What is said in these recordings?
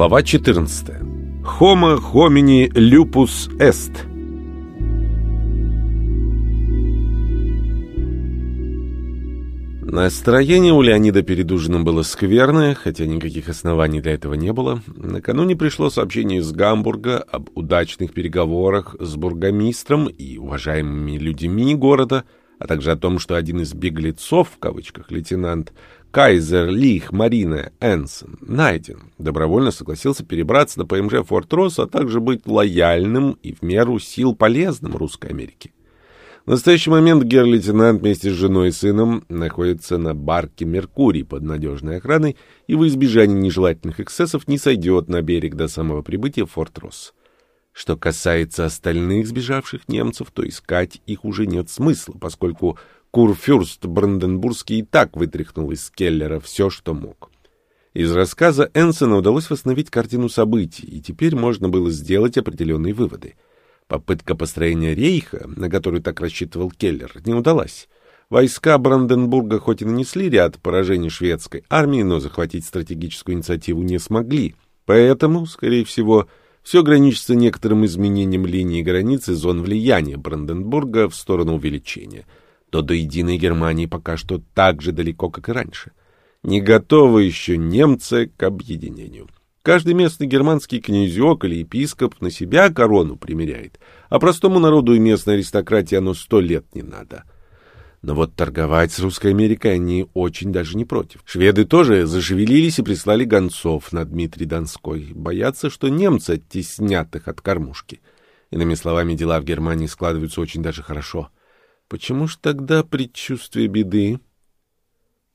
Глава 14. Homo homini lupus est. Настроение у Леонида перед ужином было скверное, хотя никаких оснований для этого не было. Накануне пришло сообщение из Гамбурга об удачных переговорах с бургомистром и уважаемыми людьми города, а также о том, что один из «беглецов», в кавычках, лейтенант Кайзер Лих Марина Энсон найден. Добровольно согласился перебраться на ПМЖ Форт Росс, а также быть лояльным и в меру сил полезным русской Америке. В настоящий момент гер-лейтенант вместе с женой и сыном находится на барке «Меркурий» под надежной охраной и во избежание нежелательных эксцессов не сойдет на берег до самого прибытия в Форт-Росс. Что касается остальных сбежавших немцев, то искать их уже нет смысла, поскольку Курфюрст Бранденбургский и так вытряхнул из Келлера все, что мог. Из рассказа Энсона удалось восстановить картину событий, и теперь можно было сделать определенные выводы — Попытка построения рейха, на которую так рассчитывал Келлер, не удалась. Войска Бранденбурга хоть и нанесли ряд поражений шведской армии, но захватить стратегическую инициативу не смогли. Поэтому, скорее всего, все граничится некоторым изменением линии границы зон влияния Бранденбурга в сторону увеличения. То до единой Германии пока что так же далеко, как и раньше. Не готовы еще немцы к объединению. Каждый местный германский князек или епископ на себя корону примеряет, а простому народу и местной аристократии оно сто лет не надо. Но вот торговать с Русской Америкой они очень даже не против. Шведы тоже зашевелились и прислали гонцов на Дмитрий Донской. Боятся, что немцы оттеснят их от кормушки. Иными словами, дела в Германии складываются очень даже хорошо. Почему ж тогда предчувствие беды?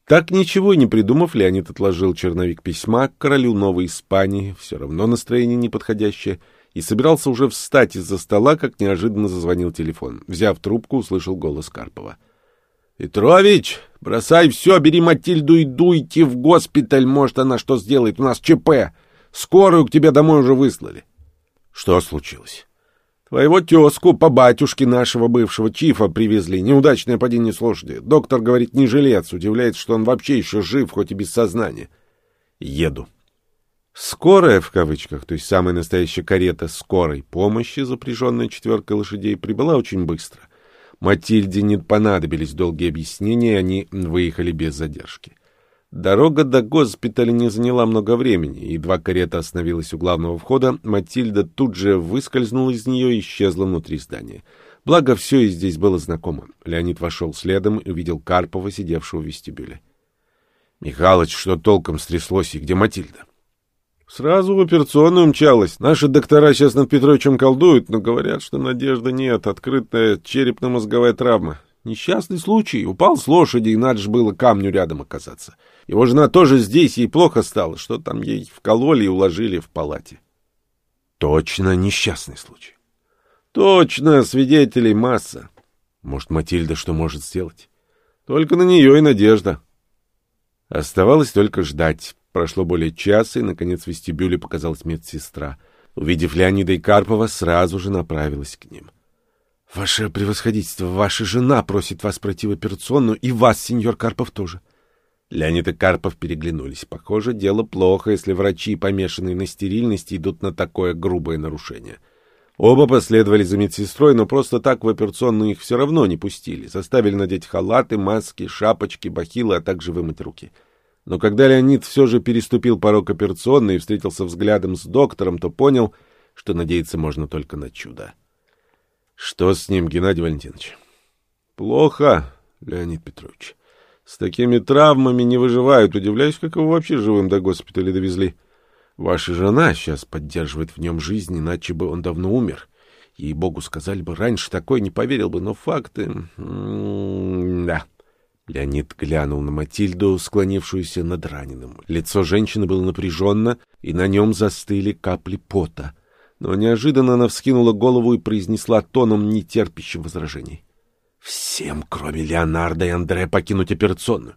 Так ничего и не придумав, Леонид отложил черновик письма к королю Новой Испании, все равно настроение неподходящее, и собирался уже встать из-за стола, как неожиданно зазвонил телефон. Взяв трубку, услышал голос Карпова. — Петрович, бросай все, бери Матильду и дуйте в госпиталь, может, она что сделает, у нас ЧП. Скорую к тебе домой уже выслали. — Что случилось? Твоего тезку по батюшке нашего бывшего чифа привезли. Неудачное падение с лошади. Доктор говорит, не жилец. Удивляется, что он вообще еще жив, хоть и без сознания. Еду. Скорая, в кавычках, то есть самая настоящая карета скорой помощи, запряженная четверкой лошадей, прибыла очень быстро. Матильде не понадобились долгие объяснения, они выехали без задержки. Дорога до госпиталя не заняла много времени, и два карета остановилась у главного входа, Матильда тут же выскользнула из нее и исчезла внутри здания. Благо, все и здесь было знакомо. Леонид вошел следом и увидел Карпова, сидевшего в вестибюле. — Михалыч, что толком стряслось, и где Матильда? — Сразу в операционную мчалась. Наши доктора сейчас над Петровичем колдуют, но говорят, что надежды нет. Открытая черепно-мозговая травма. Несчастный случай. Упал с лошади, и надо же было камню рядом оказаться. — его жена тоже здесь, ей плохо стало, что там ей вкололи и уложили в палате. Точно несчастный случай. Точно, свидетелей масса. Может, Матильда что может сделать? Только на нее и надежда. Оставалось только ждать. Прошло более часа, и, наконец, в вестибюле показалась медсестра. Увидев Леонида и Карпова, сразу же направилась к ним. — Ваше превосходительство, ваша жена просит вас пройти в операционную, и вас, сеньор Карпов, тоже. — Леонид и Карпов переглянулись. Похоже, дело плохо, если врачи, помешанные на стерильности, идут на такое грубое нарушение. Оба последовали за медсестрой, но просто так в операционную их все равно не пустили. Заставили надеть халаты, маски, шапочки, бахилы, а также вымыть руки. Но когда Леонид все же переступил порог операционной и встретился взглядом с доктором, то понял, что надеяться можно только на чудо. — Что с ним, Геннадий Валентинович? — Плохо, Леонид Петрович. С такими травмами не выживают. Удивляюсь, как его вообще живым до госпиталя довезли. Ваша жена сейчас поддерживает в нем жизнь, иначе бы он давно умер. Ей-богу, сказали бы, раньше такое не поверил бы, но факты... М -м да. Леонид глянул на Матильду, склонившуюся над раненым. Лицо женщины было напряженно, и на нем застыли капли пота. Но неожиданно она вскинула голову и произнесла тоном, нетерпящим возражений. Всем, кроме Леонардо и Андре, покинуть операционную.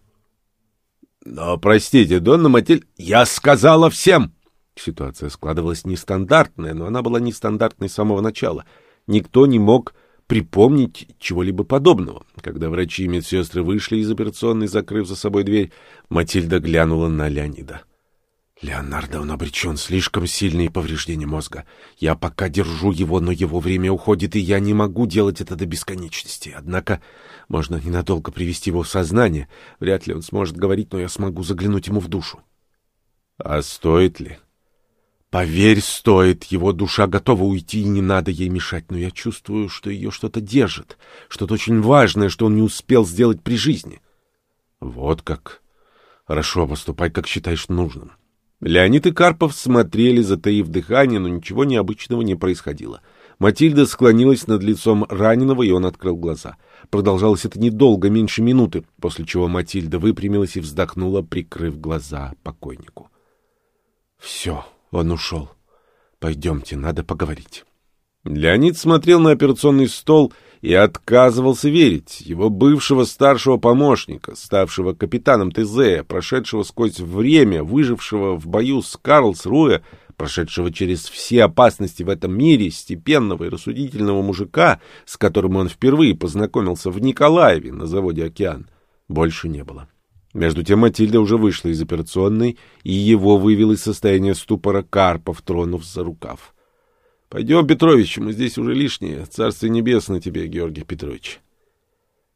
Но, простите, Донна Матиль, я сказала всем! Ситуация складывалась нестандартная, но она была нестандартной с самого начала. Никто не мог припомнить чего-либо подобного. Когда врачи и медсестры вышли из операционной, закрыв за собой дверь, Матильда глянула на Леонида. Леонардо, он обречен, слишком сильные повреждения мозга. Я пока держу его, но его время уходит, и я не могу делать это до бесконечности. Однако можно ненадолго привести его в сознание. Вряд ли он сможет говорить, но я смогу заглянуть ему в душу. А стоит ли? Поверь, стоит. Его душа готова уйти, и не надо ей мешать, но я чувствую, что ее что-то держит, что-то очень важное, что он не успел сделать при жизни. Вот как. Хорошо, поступай, как считаешь нужным. Леонид и Карпов смотрели, затаив дыхание, но ничего необычного не происходило. Матильда склонилась над лицом раненого, и он открыл глаза. Продолжалось это недолго, меньше минуты, после чего Матильда выпрямилась и вздохнула, прикрыв глаза покойнику. — Все, он ушел. Пойдемте, надо поговорить. Леонид смотрел на операционный стол и отказывался верить. Его бывшего старшего помощника, ставшего капитаном ТЗ, прошедшего сквозь время, выжившего в бою с Карлсруэ, прошедшего через все опасности в этом мире, степенного и рассудительного мужика, с которым он впервые познакомился в Николаеве на заводе «Океан», больше не было. Между тем Матильда уже вышла из операционной, и его вывел из состояния ступора Карпов, тронув за рукав. — Пойдем, Петрович, мы здесь уже лишние. Царствие небесное тебе, Георгий Петрович.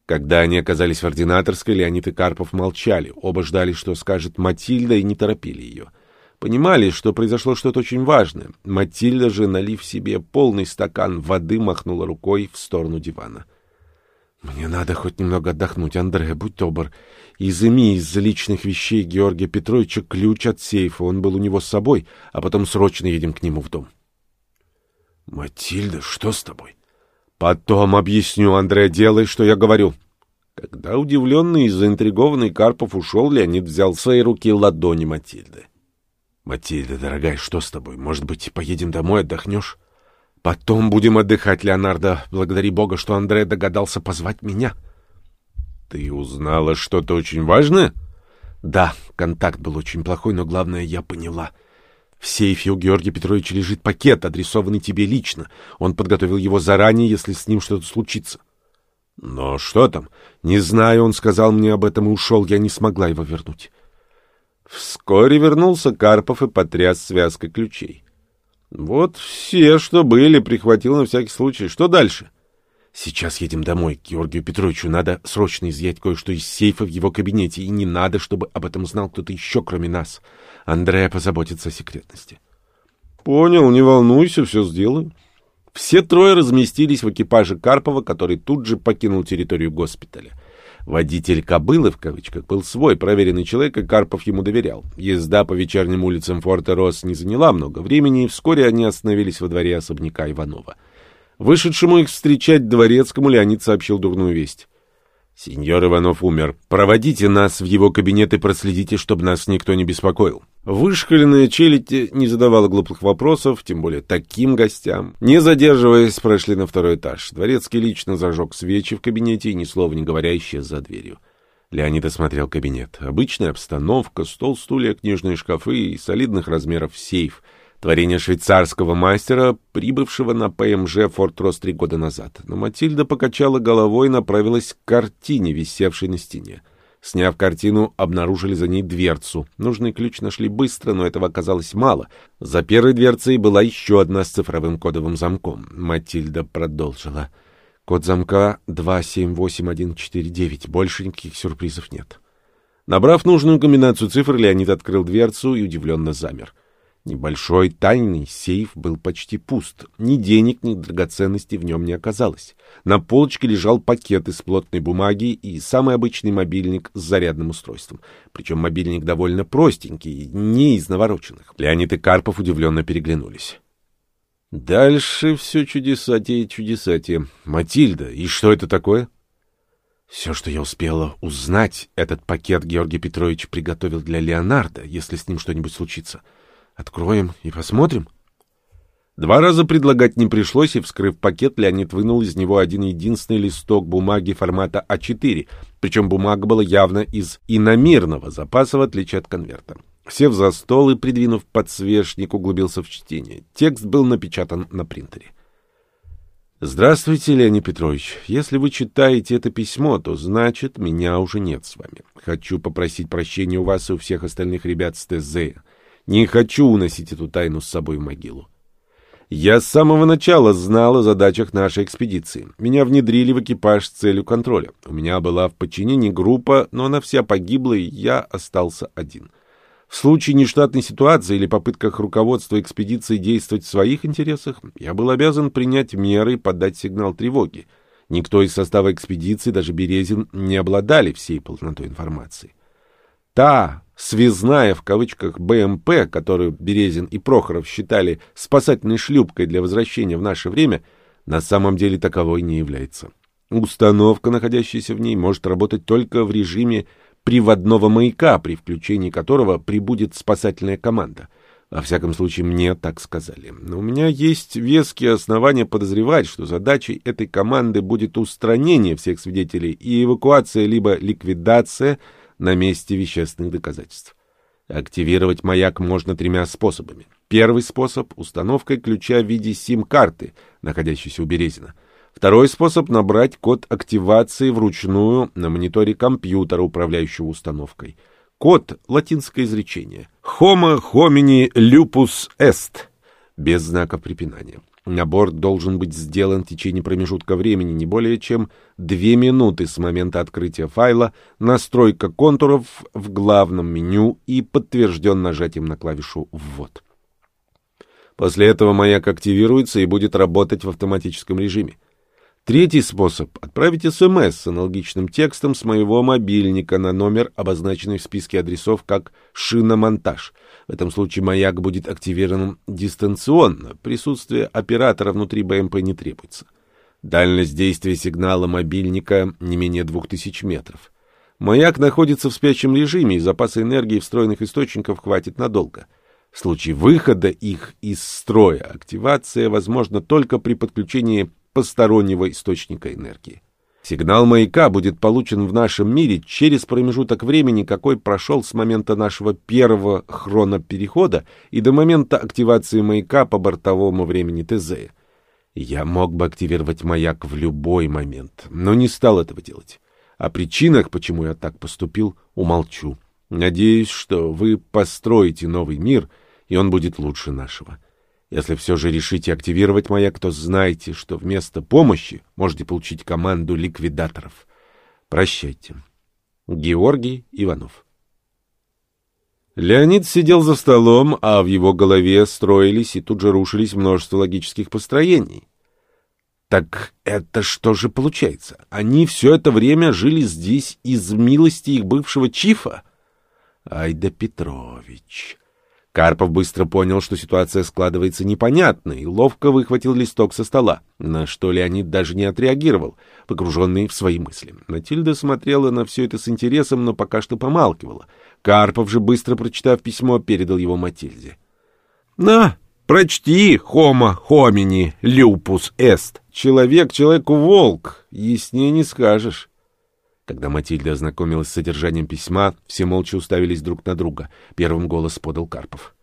Когда они оказались в ординаторской, Леонид и Карпов молчали. Оба ждали, что скажет Матильда, и не торопили ее. Понимали, что произошло что-то очень важное. Матильда же, налив себе полный стакан воды, махнула рукой в сторону дивана. — Мне надо хоть немного отдохнуть, Андре, будь добр. Изыми из личных вещей Георгия Петровича ключ от сейфа. Он был у него с собой, а потом срочно едем к нему в дом. — Матильда, что с тобой? Потом объясню, Андре, делай, что я говорю. Когда удивленный и заинтригованный Карпов ушел, Леонид взял в свои руки ладони Матильды. Матильда, дорогая, что с тобой? Может быть, поедем домой, отдохнешь? Потом будем отдыхать, Леонардо. Благодари Бога, что Андре догадался позвать меня. Ты узнала что-то очень важное? Да, контакт был очень плохой, но главное, я поняла — в сейфе у Георгия Петровича лежит пакет, адресованный тебе лично. Он подготовил его заранее, если с ним что-то случится. Но что там? Не знаю, он сказал мне об этом и ушел. Я не смогла его вернуть. Вскоре вернулся Карпов и потряс связкой ключей. Вот все, что были, прихватил на всякий случай. Что дальше? Сейчас едем домой. Георгию Петровичу надо срочно изъять кое-что из сейфа в его кабинете, и не надо, чтобы об этом знал кто-то еще, кроме нас. — Андрея позаботится о секретности. Понял, не волнуйся, все сделаю. Все трое разместились в экипаже Карпова, который тут же покинул территорию госпиталя. Водитель «кобылы» в кавычках был свой, проверенный человек, и Карпов ему доверял. Езда по вечерним улицам форта Рос не заняла много времени, и вскоре они остановились во дворе особняка Иванова. Вышедшему их встречать дворецкому Леонид сообщил дурную весть. Сеньор Иванов умер. Проводите нас в его кабинет и проследите, чтобы нас никто не беспокоил. Вышкаленная челядь не задавала глупых вопросов, тем более таким гостям. Не задерживаясь, прошли на второй этаж. Дворецкий лично зажег свечи в кабинете и, ни слова не говоря, исчез за дверью. Леонид осмотрел кабинет. Обычная обстановка, стол, стулья, книжные шкафы и солидных размеров сейф — Творение швейцарского мастера, прибывшего на ПМЖ «Форт-Рос» три года назад. Но Матильда покачала головой и направилась к картине, висевшей на стене. Сняв картину, обнаружили за ней дверцу. Нужный ключ нашли быстро, но этого оказалось мало. За первой дверцей была еще одна с цифровым кодовым замком. Матильда продолжила. Код замка 278149. Больше никаких сюрпризов нет. Набрав нужную комбинацию цифр, Леонид открыл дверцу и удивленно замер. Небольшой тайный сейф был почти пуст. Ни денег, ни драгоценностей в нем не оказалось. На полочке лежал пакет из плотной бумаги и самый обычный мобильник с зарядным устройством. Причем мобильник довольно простенький, не из навороченных. Леонид и Карпов удивленно переглянулись. Дальше все чудесатие и чудесатие. Матильда, и что это такое? Все, что я успела узнать, этот пакет Георгий Петрович приготовил для Леонардо, если с ним что-нибудь случится. — Откроем и посмотрим. Два раза предлагать не пришлось, и, вскрыв пакет, Леонид вынул из него один единственный листок бумаги формата А4, причем бумага была явно из иномирного запаса, в отличие от конверта. Сев за стол и придвинув подсвечник, углубился в чтение. Текст был напечатан на принтере. «Здравствуйте, Леонид Петрович. Если вы читаете это письмо, то значит, меня уже нет с вами. Хочу попросить прощения у вас и у всех остальных ребят с ТЗ. Не хочу уносить эту тайну с собой в могилу. Я с самого начала знал о задачах нашей экспедиции. Меня внедрили в экипаж с целью контроля. У меня была в подчинении группа, но она вся погибла, и я остался один. В случае нештатной ситуации или попытках руководства экспедиции действовать в своих интересах, я был обязан принять меры и подать сигнал тревоги. Никто из состава экспедиции, даже Березин, не обладали всей полнотой информации. Та «связная» в кавычках БМП, которую Березин и Прохоров считали спасательной шлюпкой для возвращения в наше время, на самом деле таковой не является. Установка, находящаяся в ней, может работать только в режиме приводного маяка, при включении которого прибудет спасательная команда. Во всяком случае, мне так сказали. Но у меня есть веские основания подозревать, что задачей этой команды будет устранение всех свидетелей и эвакуация либо ликвидация на месте вещественных доказательств. Активировать маяк можно тремя способами. Первый способ — установкой ключа в виде сим-карты, находящейся у Березина. Второй способ — набрать код активации вручную на мониторе компьютера, управляющего установкой. Код — латинское изречение. «Homo homini lupus est» без знаков препинания. Набор должен быть сделан в течение промежутка времени не более чем две минуты с момента открытия файла, настройка контуров в главном меню и подтвержден нажатием на клавишу «Ввод». После этого маяк активируется и будет работать в автоматическом режиме. Третий способ — отправить СМС с аналогичным текстом с моего мобильника на номер, обозначенный в списке адресов как «шиномонтаж». В этом случае маяк будет активирован дистанционно, присутствие оператора внутри БМП не требуется. Дальность действия сигнала мобильника не менее 2000 метров. Маяк находится в спящем режиме, и запаса энергии встроенных источников хватит надолго. В случае выхода их из строя активация возможна только при подключении постороннего источника энергии. Сигнал маяка будет получен в нашем мире через промежуток времени, какой прошел с момента нашего первого хроноперехода и до момента активации маяка по бортовому времени ТЗ. Я мог бы активировать маяк в любой момент, но не стал этого делать. О причинах, почему я так поступил, умолчу. Надеюсь, что вы построите новый мир, и он будет лучше нашего. Если все же решите активировать маяк, то знайте, что вместо помощи можете получить команду ликвидаторов. Прощайте. Георгий Иванов Леонид сидел за столом, а в его голове строились и тут же рушились множество логических построений. Так это что же получается? Они все это время жили здесь из милости их бывшего чифа? Ай да Петрович! Карпов быстро понял, что ситуация складывается непонятно, и ловко выхватил листок со стола, на что Леонид даже не отреагировал, погруженный в свои мысли. Матильда смотрела на все это с интересом, но пока что помалкивала. Карпов же, быстро прочитав письмо, передал его Матильде. — На, прочти, хома хомини, люпус эст. Человек человеку волк, яснее не скажешь. Когда Матильда ознакомилась с содержанием письма, все молча уставились друг на друга. Первым голос подал Карпов.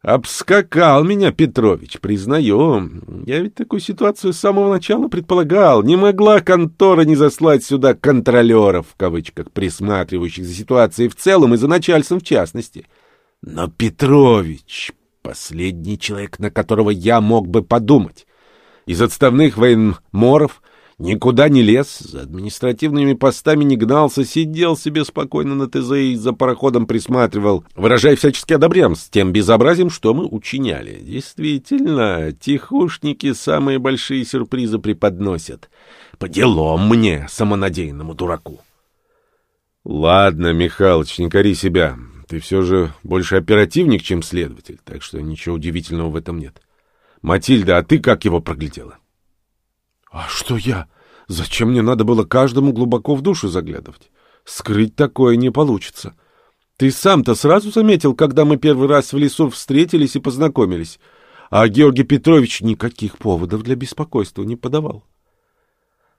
«Обскакал меня Петрович, признаю. Я ведь такую ситуацию с самого начала предполагал. Не могла контора не заслать сюда контролеров, в кавычках, присматривающих за ситуацией в целом и за начальством в частности. Но Петрович — последний человек, на которого я мог бы подумать. Из отставных военморов — Никуда не лез, за административными постами не гнался, сидел себе спокойно на ТЗ и за пароходом присматривал, выражая всячески одобрям с тем безобразием, что мы учиняли. Действительно, тихушники самые большие сюрпризы преподносят. По делам мне, самонадеянному дураку. Ладно, Михалыч, не кори себя. Ты все же больше оперативник, чем следователь, так что ничего удивительного в этом нет. Матильда, а ты как его проглядела? А что я? Зачем мне надо было каждому глубоко в душу заглядывать? Скрыть такое не получится. Ты сам-то сразу заметил, когда мы первый раз в лесу встретились и познакомились. А Георгий Петрович никаких поводов для беспокойства не подавал.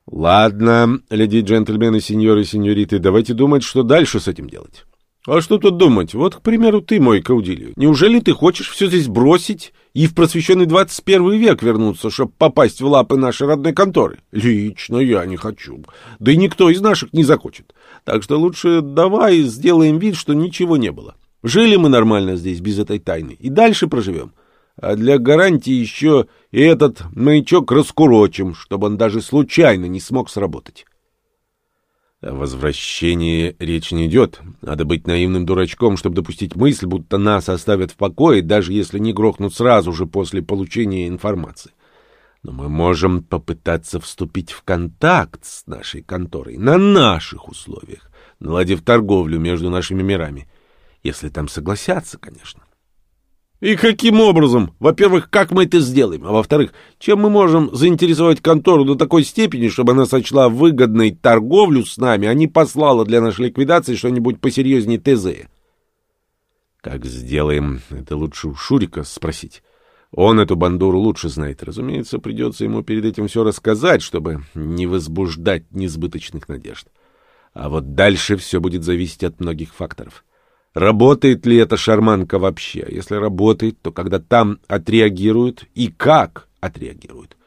Ладно, леди джентльмены, сеньоры и сеньориты, давайте думать, что дальше с этим делать. А что тут думать? Вот, к примеру, ты, мой Каудилью. Неужели ты хочешь все здесь бросить и в просвещенный 21 век вернуться, чтобы попасть в лапы нашей родной конторы? Лично я не хочу. Да и никто из наших не захочет. Так что лучше давай сделаем вид, что ничего не было. Жили мы нормально здесь, без этой тайны, и дальше проживем. А для гарантии еще и этот маячок раскурочим, чтобы он даже случайно не смог сработать. О возвращении речь не идет. Надо быть наивным дурачком, чтобы допустить мысль, будто нас оставят в покое, даже если не грохнут сразу же после получения информации. Но мы можем попытаться вступить в контакт с нашей конторой на наших условиях, наладив торговлю между нашими мирами. Если там согласятся, конечно. И каким образом? Во-первых, как мы это сделаем? А во-вторых, чем мы можем заинтересовать контору до такой степени, чтобы она сочла выгодной торговлю с нами, а не послала для нашей ликвидации что-нибудь посерьезнее ТЗ? Как сделаем? Это лучше у Шурика спросить. Он эту бандуру лучше знает. Разумеется, придется ему перед этим все рассказать, чтобы не возбуждать несбыточных надежд. А вот дальше все будет зависеть от многих факторов. Работает ли эта шарманка вообще? Если работает, то когда там отреагируют и как отреагируют?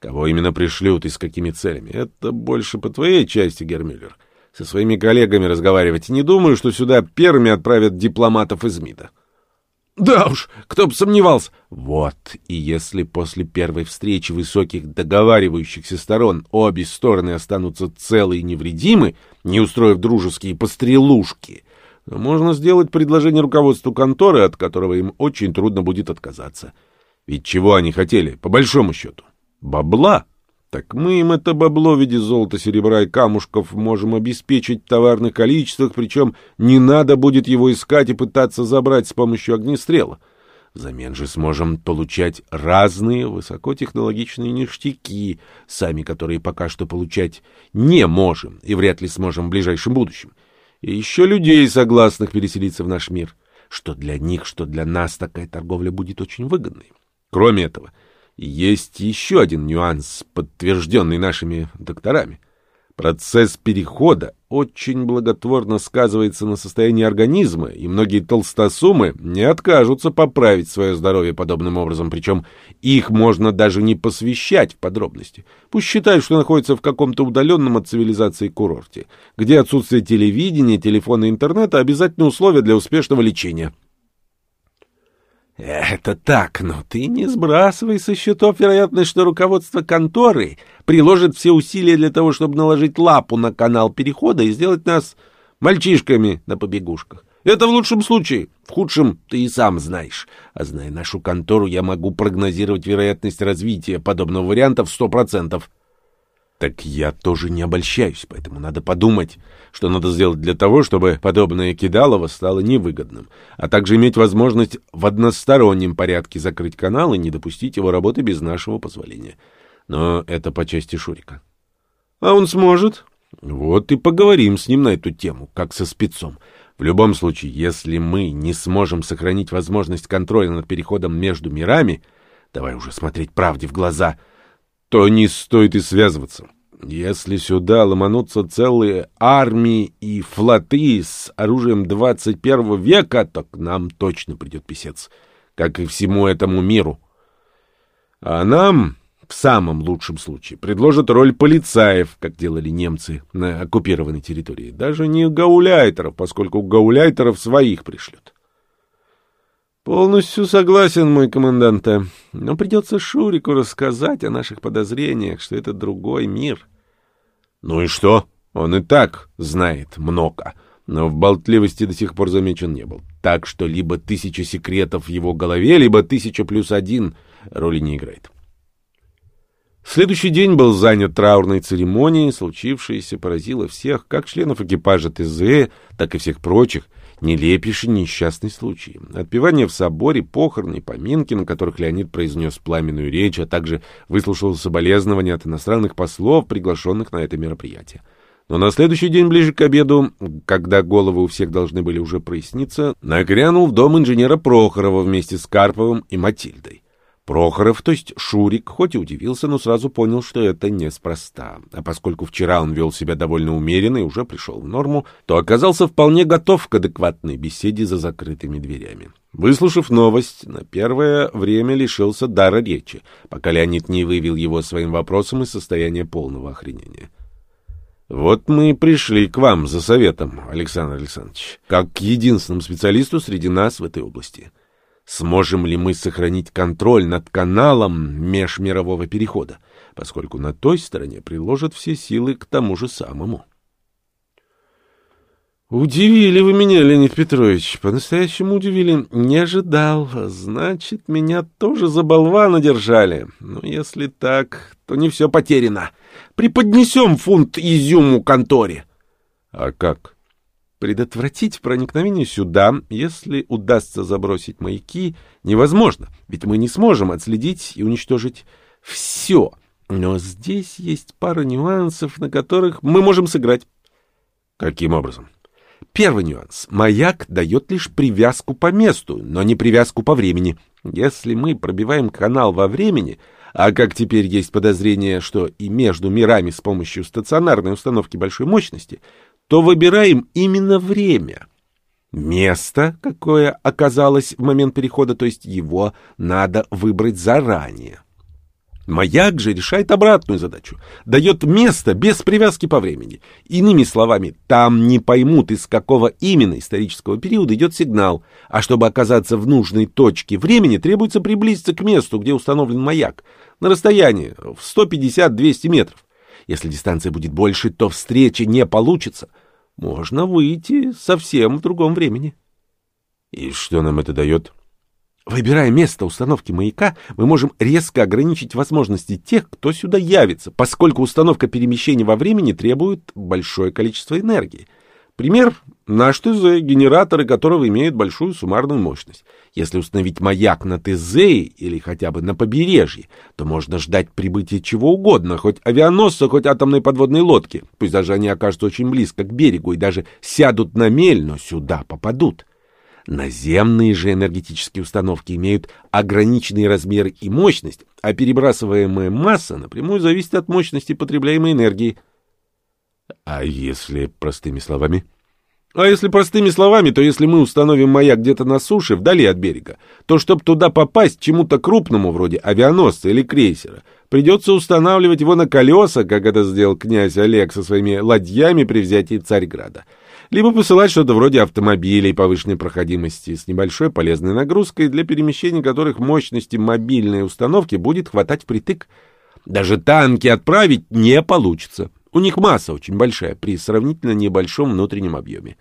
Кого именно пришлют и с какими целями? Это больше по твоей части, Гермюллер. Со своими коллегами разговаривать. Не думаю, что сюда первыми отправят дипломатов из МИДа. Да уж, кто бы сомневался. Вот, и если после первой встречи высоких договаривающихся сторон обе стороны останутся целы и невредимы, не устроив дружеские пострелушки, можно сделать предложение руководству конторы, от которого им очень трудно будет отказаться. Ведь чего они хотели, по большому счету? Бабла. Так мы им это бабло в виде золота, серебра и камушков можем обеспечить в товарных количествах, причем не надо будет его искать и пытаться забрать с помощью огнестрела. Взамен же сможем получать разные высокотехнологичные ништяки, сами которые пока что получать не можем и вряд ли сможем в ближайшем будущем и еще людей, согласных переселиться в наш мир. Что для них, что для нас такая торговля будет очень выгодной. Кроме этого, есть еще один нюанс, подтвержденный нашими докторами — Процесс перехода очень благотворно сказывается на состоянии организма, и многие толстосумы не откажутся поправить свое здоровье подобным образом, причем их можно даже не посвящать в подробности. Пусть считают, что находятся в каком-то удаленном от цивилизации курорте, где отсутствие телевидения, телефона и интернета – обязательные условия для успешного лечения. Это так, но ты не сбрасывай со счетов вероятность, что руководство конторы приложит все усилия для того, чтобы наложить лапу на канал перехода и сделать нас мальчишками на побегушках. Это в лучшем случае. В худшем ты и сам знаешь. А зная нашу контору, я могу прогнозировать вероятность развития подобного варианта в сто процентов. Так я тоже не обольщаюсь, поэтому надо подумать, что надо сделать для того, чтобы подобное кидалово стало невыгодным, а также иметь возможность в одностороннем порядке закрыть канал и не допустить его работы без нашего позволения. Но это по части Шурика. А он сможет? Вот и поговорим с ним на эту тему, как со спецом. В любом случае, если мы не сможем сохранить возможность контроля над переходом между мирами, давай уже смотреть правде в глаза, то не стоит и связываться. Если сюда ломанутся целые армии и флоты с оружием 21 века, то к нам точно придет писец, как и всему этому миру. А нам, в самом лучшем случае, предложат роль полицаев, как делали немцы на оккупированной территории. Даже не гауляйтеров, поскольку гауляйтеров своих пришлют. Полностью согласен, мой командант. Но придется Шурику рассказать о наших подозрениях, что это другой мир. Ну и что? Он и так знает много, но в болтливости до сих пор замечен не был. Так что либо тысяча секретов в его голове, либо тысяча плюс один роли не играет. Следующий день был занят траурной церемонией, случившееся поразило всех, как членов экипажа ТЗ, так и всех прочих — Нелепейший несчастный случай. Отпевание в соборе, похороны и поминки, на которых Леонид произнес пламенную речь, а также выслушал соболезнования от иностранных послов, приглашенных на это мероприятие. Но на следующий день, ближе к обеду, когда головы у всех должны были уже проясниться, нагрянул в дом инженера Прохорова вместе с Карповым и Матильдой. Прохоров, то есть Шурик, хоть и удивился, но сразу понял, что это неспроста. А поскольку вчера он вел себя довольно умеренно и уже пришел в норму, то оказался вполне готов к адекватной беседе за закрытыми дверями. Выслушав новость, на первое время лишился дара речи, пока Леонид не вывел его своим вопросом из состояния полного охренения. Вот мы и пришли к вам за советом, Александр Александрович, как к единственному специалисту среди нас в этой области. Сможем ли мы сохранить контроль над каналом межмирового перехода, поскольку на той стороне приложат все силы к тому же самому? Удивили вы меня, Леонид Петрович, по-настоящему удивили. Не ожидал. Значит, меня тоже за болвана держали. Но если так, то не все потеряно. Преподнесем фунт изюму конторе. А как? Предотвратить проникновение сюда, если удастся забросить маяки, невозможно, ведь мы не сможем отследить и уничтожить все. Но здесь есть пара нюансов, на которых мы можем сыграть. Каким образом? Первый нюанс. Маяк дает лишь привязку по месту, но не привязку по времени. Если мы пробиваем канал во времени, а как теперь есть подозрение, что и между мирами с помощью стационарной установки большой мощности, то выбираем именно время. Место, какое оказалось в момент перехода, то есть его надо выбрать заранее. Маяк же решает обратную задачу, дает место без привязки по времени. Иными словами, там не поймут, из какого именно исторического периода идет сигнал, а чтобы оказаться в нужной точке времени, требуется приблизиться к месту, где установлен маяк, на расстоянии в 150-200 метров. Если дистанция будет больше, то встреча не получится. Можно выйти совсем в другом времени. И что нам это дает? — Выбирая место установки маяка, мы можем резко ограничить возможности тех, кто сюда явится, поскольку установка перемещения во времени требует большое количество энергии. Пример — наш ТЗ, генераторы которого имеют большую суммарную мощность. Если установить маяк на ТЗ или хотя бы на побережье, то можно ждать прибытия чего угодно, хоть авианосца, хоть атомной подводной лодки. Пусть даже они окажутся очень близко к берегу и даже сядут на мель, но сюда попадут. Наземные же энергетические установки имеют ограниченные размеры и мощность, а перебрасываемая масса напрямую зависит от мощности потребляемой энергии. А если простыми словами? А если простыми словами, то если мы установим маяк где-то на суше, вдали от берега, то чтобы туда попасть чему-то крупному, вроде авианосца или крейсера, придется устанавливать его на колеса, как это сделал князь Олег со своими ладьями при взятии Царьграда либо посылать что-то вроде автомобилей повышенной проходимости с небольшой полезной нагрузкой, для перемещения которых мощности мобильной установки будет хватать впритык. Даже танки отправить не получится. У них масса очень большая при сравнительно небольшом внутреннем объеме.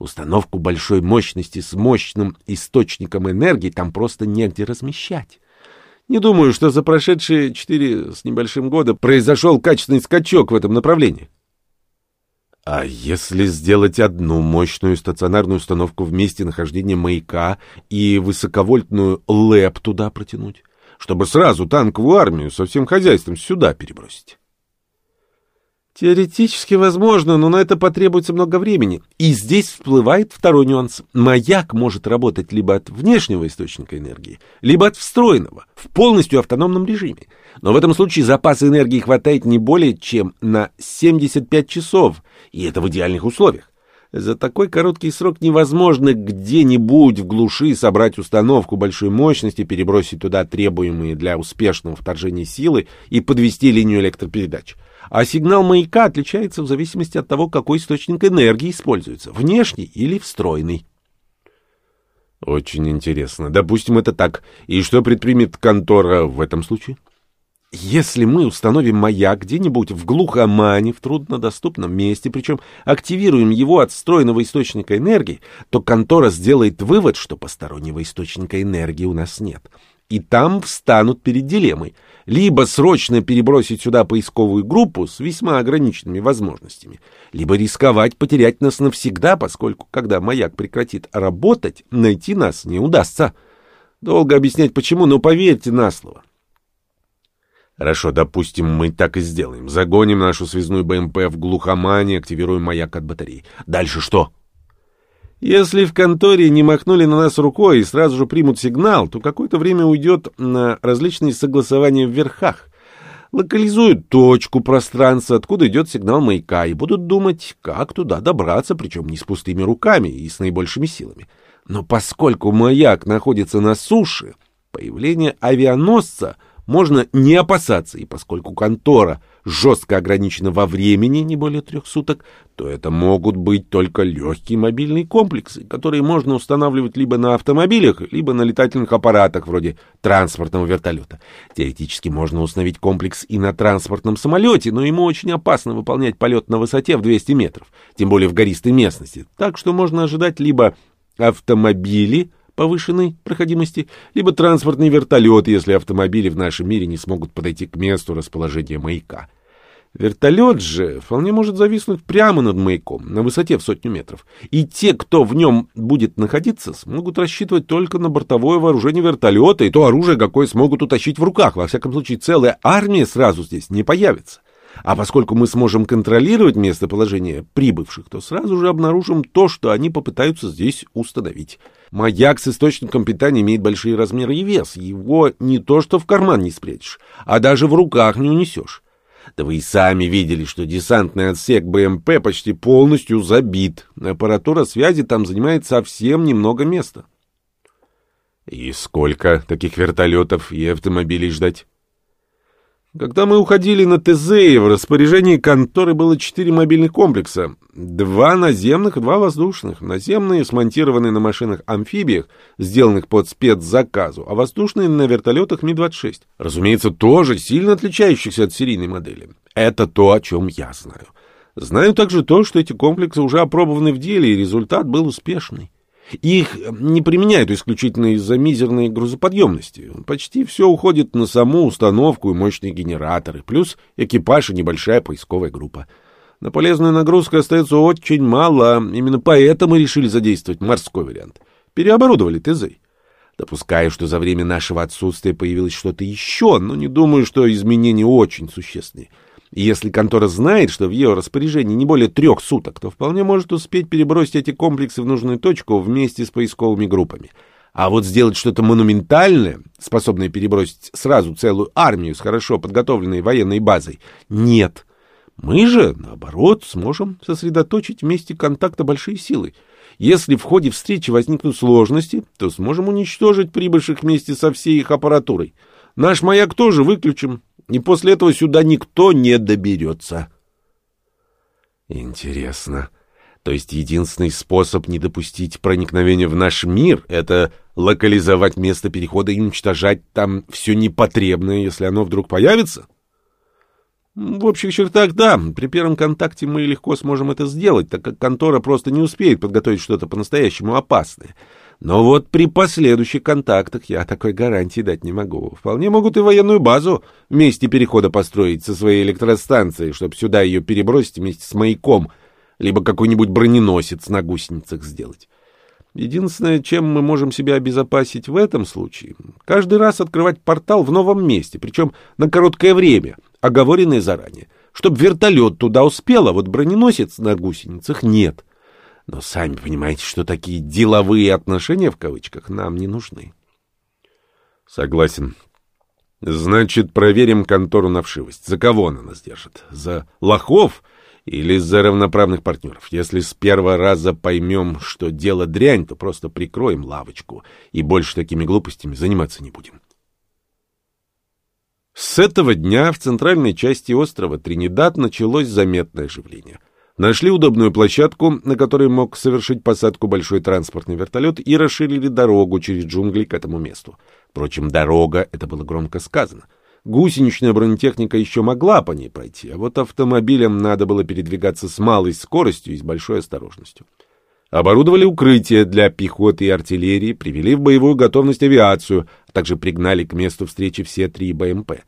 Установку большой мощности с мощным источником энергии там просто негде размещать. Не думаю, что за прошедшие четыре с небольшим года произошел качественный скачок в этом направлении. А если сделать одну мощную стационарную установку в месте нахождения маяка и высоковольтную ЛЭП туда протянуть, чтобы сразу танковую армию со всем хозяйством сюда перебросить? Теоретически возможно, но на это потребуется много времени. И здесь всплывает второй нюанс. Маяк может работать либо от внешнего источника энергии, либо от встроенного, в полностью автономном режиме. Но в этом случае запаса энергии хватает не более чем на 75 часов, и это в идеальных условиях. За такой короткий срок невозможно где-нибудь в глуши собрать установку большой мощности, перебросить туда требуемые для успешного вторжения силы и подвести линию электропередач. А сигнал маяка отличается в зависимости от того, какой источник энергии используется, внешний или встроенный. Очень интересно. Допустим, это так. И что предпримет контора в этом случае? Если мы установим маяк где-нибудь в глухомане, в труднодоступном месте, причем активируем его от встроенного источника энергии, то контора сделает вывод, что постороннего источника энергии у нас нет. И там встанут перед дилеммой. Либо срочно перебросить сюда поисковую группу с весьма ограниченными возможностями, либо рисковать потерять нас навсегда, поскольку, когда маяк прекратит работать, найти нас не удастся. Долго объяснять почему, но поверьте на слово. Хорошо, допустим, мы так и сделаем. Загоним нашу связную БМП в глухомане, активируем маяк от батареи. Дальше что? Если в конторе не махнули на нас рукой и сразу же примут сигнал, то какое-то время уйдет на различные согласования в верхах. Локализуют точку пространства, откуда идет сигнал маяка, и будут думать, как туда добраться, причем не с пустыми руками и с наибольшими силами. Но поскольку маяк находится на суше, появление авианосца — можно не опасаться, и поскольку контора жестко ограничена во времени, не более трех суток, то это могут быть только легкие мобильные комплексы, которые можно устанавливать либо на автомобилях, либо на летательных аппаратах, вроде транспортного вертолета. Теоретически можно установить комплекс и на транспортном самолете, но ему очень опасно выполнять полет на высоте в 200 метров, тем более в гористой местности, так что можно ожидать либо автомобили, повышенной проходимости, либо транспортный вертолет, если автомобили в нашем мире не смогут подойти к месту расположения маяка. Вертолет же вполне может зависнуть прямо над маяком, на высоте в сотню метров. И те, кто в нем будет находиться, смогут рассчитывать только на бортовое вооружение вертолета и то оружие, какое смогут утащить в руках. Во всяком случае, целая армия сразу здесь не появится. А поскольку мы сможем контролировать местоположение прибывших, то сразу же обнаружим то, что они попытаются здесь установить. Маяк с источником питания имеет большие размеры и вес. Его не то что в карман не спрячешь, а даже в руках не унесешь. Да вы и сами видели, что десантный отсек БМП почти полностью забит. Аппаратура связи там занимает совсем немного места. И сколько таких вертолетов и автомобилей ждать? Когда мы уходили на ТЗ, в распоряжении конторы было четыре мобильных комплекса. Два наземных два воздушных. Наземные смонтированы на машинах-амфибиях, сделанных под спецзаказу, а воздушные на вертолетах Ми-26. Разумеется, тоже сильно отличающихся от серийной модели. Это то, о чем я знаю. Знаю также то, что эти комплексы уже опробованы в деле, и результат был успешный. Их не применяют исключительно из-за мизерной грузоподъемности. Почти все уходит на саму установку и мощные генераторы, плюс экипаж и небольшая поисковая группа. На полезную нагрузку остается очень мало, именно поэтому решили задействовать морской вариант. Переоборудовали ТЗ. Допускаю, что за время нашего отсутствия появилось что-то еще, но не думаю, что изменения очень существенные. И если контора знает, что в ее распоряжении не более трех суток, то вполне может успеть перебросить эти комплексы в нужную точку вместе с поисковыми группами. А вот сделать что-то монументальное, способное перебросить сразу целую армию с хорошо подготовленной военной базой, нет. Мы же, наоборот, сможем сосредоточить вместе контакта большие силы. Если в ходе встречи возникнут сложности, то сможем уничтожить прибывших вместе со всей их аппаратурой. Наш маяк тоже выключим, и после этого сюда никто не доберется. Интересно. То есть единственный способ не допустить проникновения в наш мир — это локализовать место перехода и уничтожать там все непотребное, если оно вдруг появится? В общих чертах, да. При первом контакте мы легко сможем это сделать, так как контора просто не успеет подготовить что-то по-настоящему опасное. Но вот при последующих контактах я такой гарантии дать не могу. Вполне могут и военную базу в месте перехода построить со своей электростанцией, чтобы сюда ее перебросить вместе с маяком, либо какой-нибудь броненосец на гусеницах сделать. Единственное, чем мы можем себя обезопасить в этом случае, каждый раз открывать портал в новом месте, причем на короткое время, оговоренное заранее, чтобы вертолет туда успел, а вот броненосец на гусеницах нет — но сами понимаете, что такие «деловые отношения» в кавычках нам не нужны. Согласен. Значит, проверим контору на вшивость. За кого она нас держит? За лохов или за равноправных партнеров? Если с первого раза поймем, что дело дрянь, то просто прикроем лавочку и больше такими глупостями заниматься не будем. С этого дня в центральной части острова Тринидад началось заметное оживление — Нашли удобную площадку, на которой мог совершить посадку большой транспортный вертолет, и расширили дорогу через джунгли к этому месту. Впрочем, дорога — это было громко сказано. Гусеничная бронетехника еще могла по ней пройти, а вот автомобилям надо было передвигаться с малой скоростью и с большой осторожностью. Оборудовали укрытие для пехоты и артиллерии, привели в боевую готовность авиацию, а также пригнали к месту встречи все три БМП —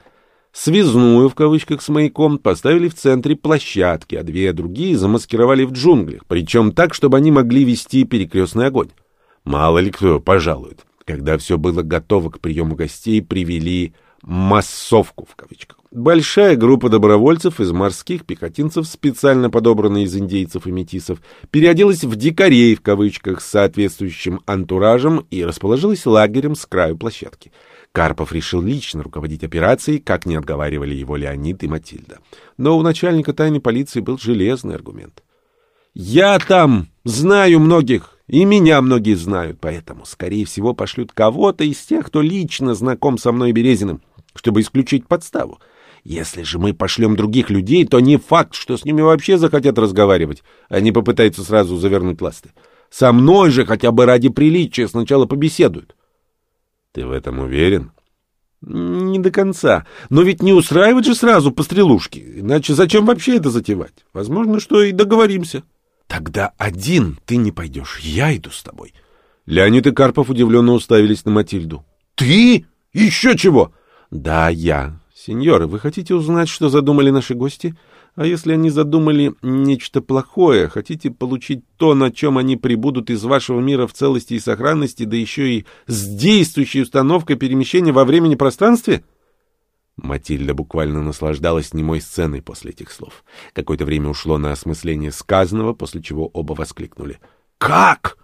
Связную, в кавычках, с маяком поставили в центре площадки, а две другие замаскировали в джунглях, причем так, чтобы они могли вести перекрестный огонь. Мало ли кто пожалует. Когда все было готово к приему гостей, привели «массовку» в кавычках. Большая группа добровольцев из морских пехотинцев, специально подобранная из индейцев и метисов, переоделась в «дикарей» в кавычках с соответствующим антуражем и расположилась лагерем с краю площадки. Карпов решил лично руководить операцией, как не отговаривали его Леонид и Матильда. Но у начальника тайной полиции был железный аргумент. «Я там знаю многих, и меня многие знают, поэтому, скорее всего, пошлют кого-то из тех, кто лично знаком со мной Березиным. чтобы исключить подставу. Если же мы пошлем других людей, то не факт, что с ними вообще захотят разговаривать. Они попытаются сразу завернуть ласты. Со мной же хотя бы ради приличия сначала побеседуют. Ты в этом уверен? Не до конца. Но ведь не устраивать же сразу пострелушки. Иначе зачем вообще это затевать? Возможно, что и договоримся. Тогда один ты не пойдешь. Я иду с тобой. Леонид и Карпов удивленно уставились на Матильду. Ты? Еще чего? Да, я. Сеньоры, вы хотите узнать, что задумали наши гости? А если они задумали нечто плохое, хотите получить то, на чем они прибудут из вашего мира в целости и сохранности, да еще и с действующей установкой перемещения во времени и пространстве? Матильда буквально наслаждалась немой сценой после этих слов. Какое-то время ушло на осмысление сказанного, после чего оба воскликнули. «Как?»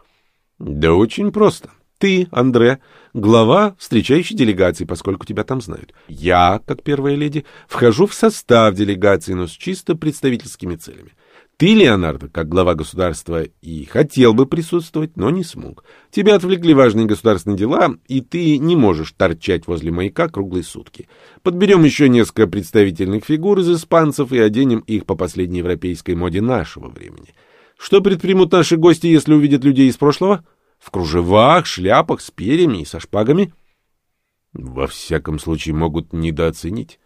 «Да очень просто. Ты, Андре, глава встречающей делегации, поскольку тебя там знают. Я, как первая леди, вхожу в состав делегации, но с чисто представительскими целями. Ты, Леонардо, как глава государства, и хотел бы присутствовать, но не смог. Тебя отвлекли важные государственные дела, и ты не можешь торчать возле маяка круглые сутки. Подберем еще несколько представительных фигур из испанцев и оденем их по последней европейской моде нашего времени. Что предпримут наши гости, если увидят людей из прошлого? — в кружевах, шляпах, с перьями и со шпагами. Во всяком случае, могут недооценить.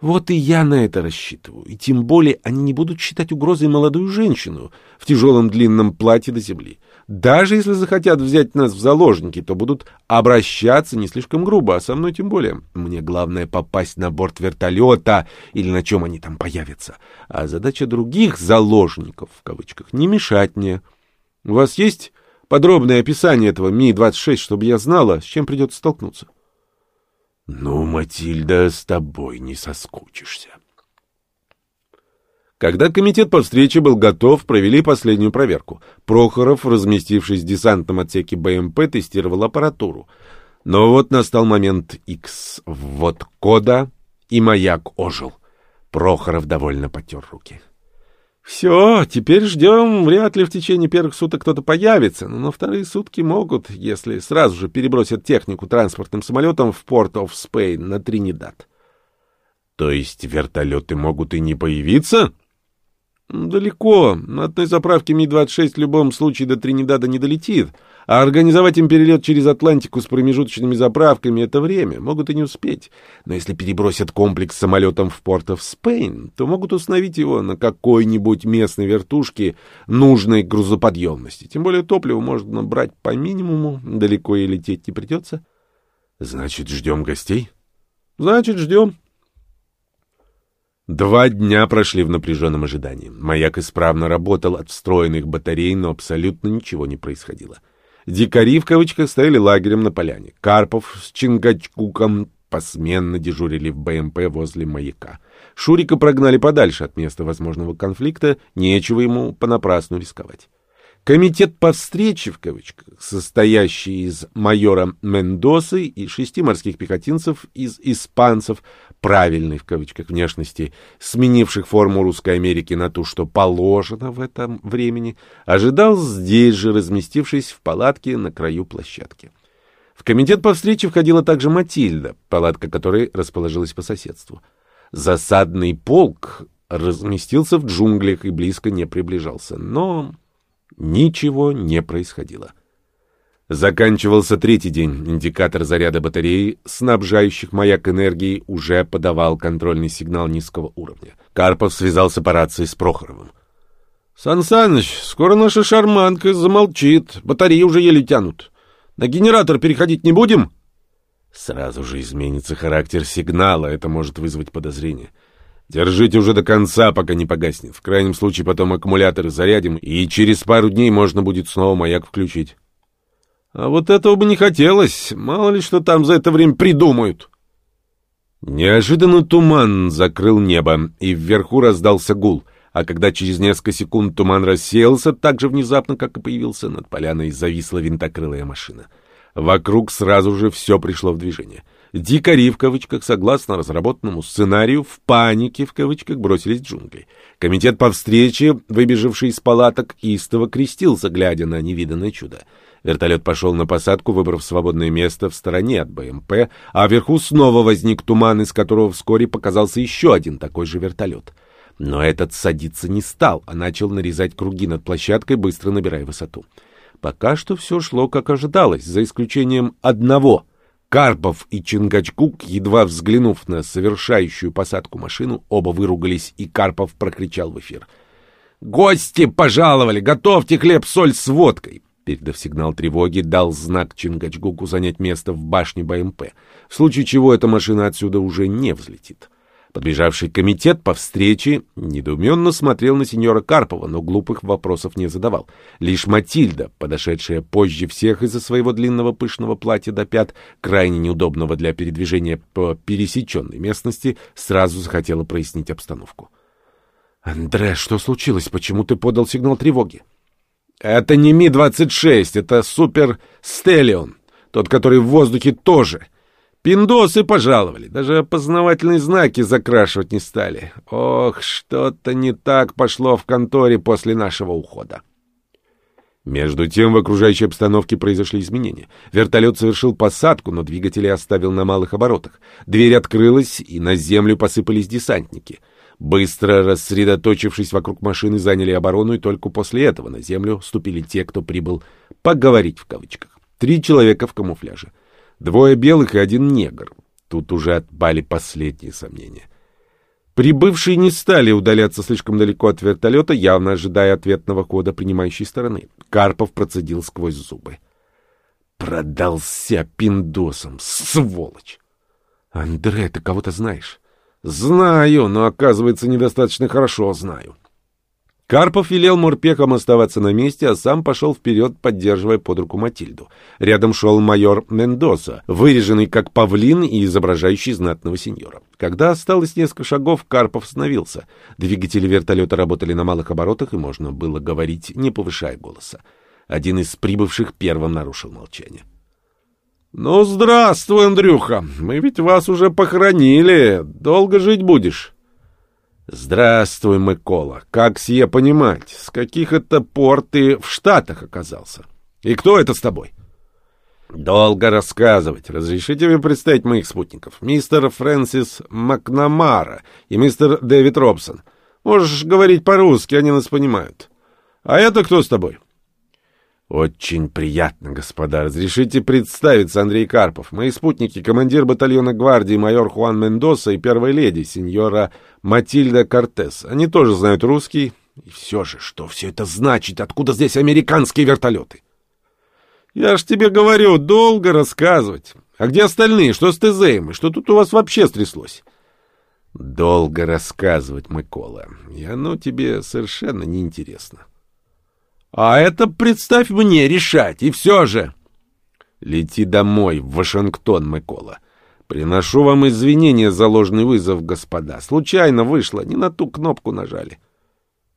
Вот и я на это рассчитываю. И тем более они не будут считать угрозой молодую женщину в тяжелом длинном платье до земли. Даже если захотят взять нас в заложники, то будут обращаться не слишком грубо, а со мной тем более. Мне главное попасть на борт вертолета или на чем они там появятся. А задача других «заложников» в кавычках не мешать мне. У вас есть подробное описание этого Ми-26, чтобы я знала, с чем придется столкнуться. — Ну, Матильда, с тобой не соскучишься. Когда комитет по встрече был готов, провели последнюю проверку. Прохоров, разместившись в десантном отсеке БМП, тестировал аппаратуру. Но вот настал момент X. Вот кода, и маяк ожил. Прохоров довольно потер руки. — все, теперь ждем. Вряд ли в течение первых суток кто-то появится, но на вторые сутки могут, если сразу же перебросят технику транспортным самолетом в порт оф Спейн на Тринидад. То есть вертолеты могут и не появиться? Далеко. На одной заправке Ми-26 в любом случае до Тринидада не долетит. А организовать им перелет через Атлантику с промежуточными заправками — это время, могут и не успеть. Но если перебросят комплекс самолетом в порт оф Спейн, то могут установить его на какой-нибудь местной вертушке нужной грузоподъемности. Тем более топливо можно брать по минимуму, далеко и лететь не придется. Значит, ждем гостей? Значит, ждем. Два дня прошли в напряженном ожидании. Маяк исправно работал от встроенных батарей, но абсолютно ничего не происходило. Дикари в кавычках стояли лагерем на поляне. Карпов с Чингачгуком посменно дежурили в БМП возле маяка. Шурика прогнали подальше от места возможного конфликта, нечего ему понапрасну рисковать. Комитет по встрече, в кавычках, состоящий из майора Мендосы и шести морских пехотинцев из испанцев, правильной, в кавычках, внешности, сменивших форму Русской Америки на ту, что положено в этом времени, ожидал здесь же, разместившись в палатке на краю площадки. В комитет по встрече входила также Матильда, палатка которой расположилась по соседству. Засадный полк разместился в джунглях и близко не приближался, но ничего не происходило. Заканчивался третий день. Индикатор заряда батареи, снабжающих маяк энергией, уже подавал контрольный сигнал низкого уровня. Карпов связался по рации с Прохоровым. — Сан скоро наша шарманка замолчит. Батареи уже еле тянут. На генератор переходить не будем? Сразу же изменится характер сигнала, это может вызвать подозрение. Держите уже до конца, пока не погаснет. В крайнем случае потом аккумуляторы зарядим, и через пару дней можно будет снова маяк включить. А вот этого бы не хотелось. Мало ли что там за это время придумают. Неожиданно туман закрыл небо, и вверху раздался гул. А когда через несколько секунд туман рассеялся, так же внезапно, как и появился, над поляной зависла винтокрылая машина. Вокруг сразу же все пришло в движение. Дикари, в кавычках, согласно разработанному сценарию, в панике, в кавычках, бросились в джунгли. Комитет по встрече, выбежавший из палаток, истово крестился, глядя на невиданное чудо. Вертолет пошел на посадку, выбрав свободное место в стороне от БМП, а вверху снова возник туман, из которого вскоре показался еще один такой же вертолет. Но этот садиться не стал, а начал нарезать круги над площадкой, быстро набирая высоту. Пока что все шло как ожидалось, за исключением одного — Карпов и Чингачгук, едва взглянув на совершающую посадку машину, оба выругались, и Карпов прокричал в эфир. «Гости пожаловали! Готовьте хлеб-соль с водкой!» Передав сигнал тревоги, дал знак Чингачгуку занять место в башне БМП, в случае чего эта машина отсюда уже не взлетит. Подбежавший комитет по встрече недоуменно смотрел на сеньора Карпова, но глупых вопросов не задавал. Лишь Матильда, подошедшая позже всех из-за своего длинного пышного платья до пят, крайне неудобного для передвижения по пересеченной местности, сразу захотела прояснить обстановку. «Андре, что случилось? Почему ты подал сигнал тревоги?» «Это не Ми-26, это Супер Стеллион, тот, который в воздухе тоже». Пиндосы пожаловали, даже опознавательные знаки закрашивать не стали. Ох, что-то не так пошло в конторе после нашего ухода. Между тем в окружающей обстановке произошли изменения. Вертолет совершил посадку, но двигатели оставил на малых оборотах. Дверь открылась, и на землю посыпались десантники. Быстро рассредоточившись вокруг машины, заняли оборону, и только после этого на землю ступили те, кто прибыл «поговорить» в кавычках. Три человека в камуфляже. Двое белых и один негр. Тут уже отпали последние сомнения. Прибывшие не стали удаляться слишком далеко от вертолета, явно ожидая ответного хода принимающей стороны. Карпов процедил сквозь зубы. Продался пиндосом, сволочь! Андре, ты кого-то знаешь? Знаю, но, оказывается, недостаточно хорошо знаю. Карпов велел морпехам оставаться на месте, а сам пошел вперед, поддерживая под руку Матильду. Рядом шел майор Мендоса, выреженный как павлин и изображающий знатного сеньора. Когда осталось несколько шагов, Карпов остановился. Двигатели вертолета работали на малых оборотах, и можно было говорить, не повышая голоса. Один из прибывших первым нарушил молчание. «Ну, здравствуй, Андрюха! Мы ведь вас уже похоронили. Долго жить будешь?» «Здравствуй, Микола. Как сие понимать? С каких это пор ты в Штатах оказался? И кто это с тобой?» «Долго рассказывать. Разрешите мне представить моих спутников? Мистер Фрэнсис Макнамара и мистер Дэвид Робсон. Можешь говорить по-русски, они нас понимают. А это кто с тобой?» «Очень приятно, господа. Разрешите представиться, Андрей Карпов. Мои спутники — командир батальона гвардии майор Хуан Мендоса и первая леди, сеньора Матильда Кортес. Они тоже знают русский. И все же, что все это значит? Откуда здесь американские вертолеты?» «Я ж тебе говорю, долго рассказывать. А где остальные? Что с Тезеем? И что тут у вас вообще стряслось?» «Долго рассказывать, Микола. И оно тебе совершенно неинтересно». А это, представь мне, решать, и все же. Лети домой, в Вашингтон, Микола. Приношу вам извинения за ложный вызов, господа. Случайно вышло, не на ту кнопку нажали.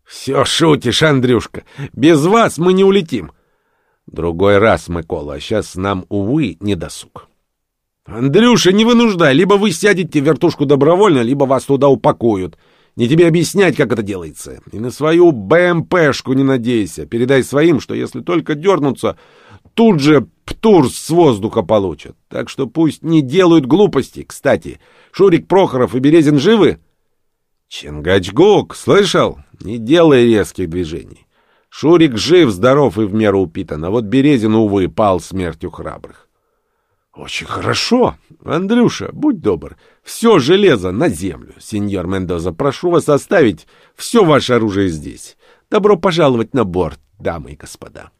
Все шутишь, Андрюшка. Без вас мы не улетим. Другой раз, Микола, а сейчас нам, увы, не досуг. Андрюша, не вынуждай. Либо вы сядете в вертушку добровольно, либо вас туда упакуют. Не тебе объяснять, как это делается. И на свою БМПшку не надейся. Передай своим, что если только дернутся, тут же птур с воздуха получат. Так что пусть не делают глупости. Кстати, Шурик Прохоров и Березин живы? Чингачгук, слышал? Не делай резких движений. Шурик жив, здоров и в меру упитан, а вот Березин, увы, пал смертью храбрых. Очень хорошо. Андрюша, будь добр, все железо на землю. Сеньор Мендоза, прошу вас оставить все ваше оружие здесь. Добро пожаловать на борт, дамы и господа.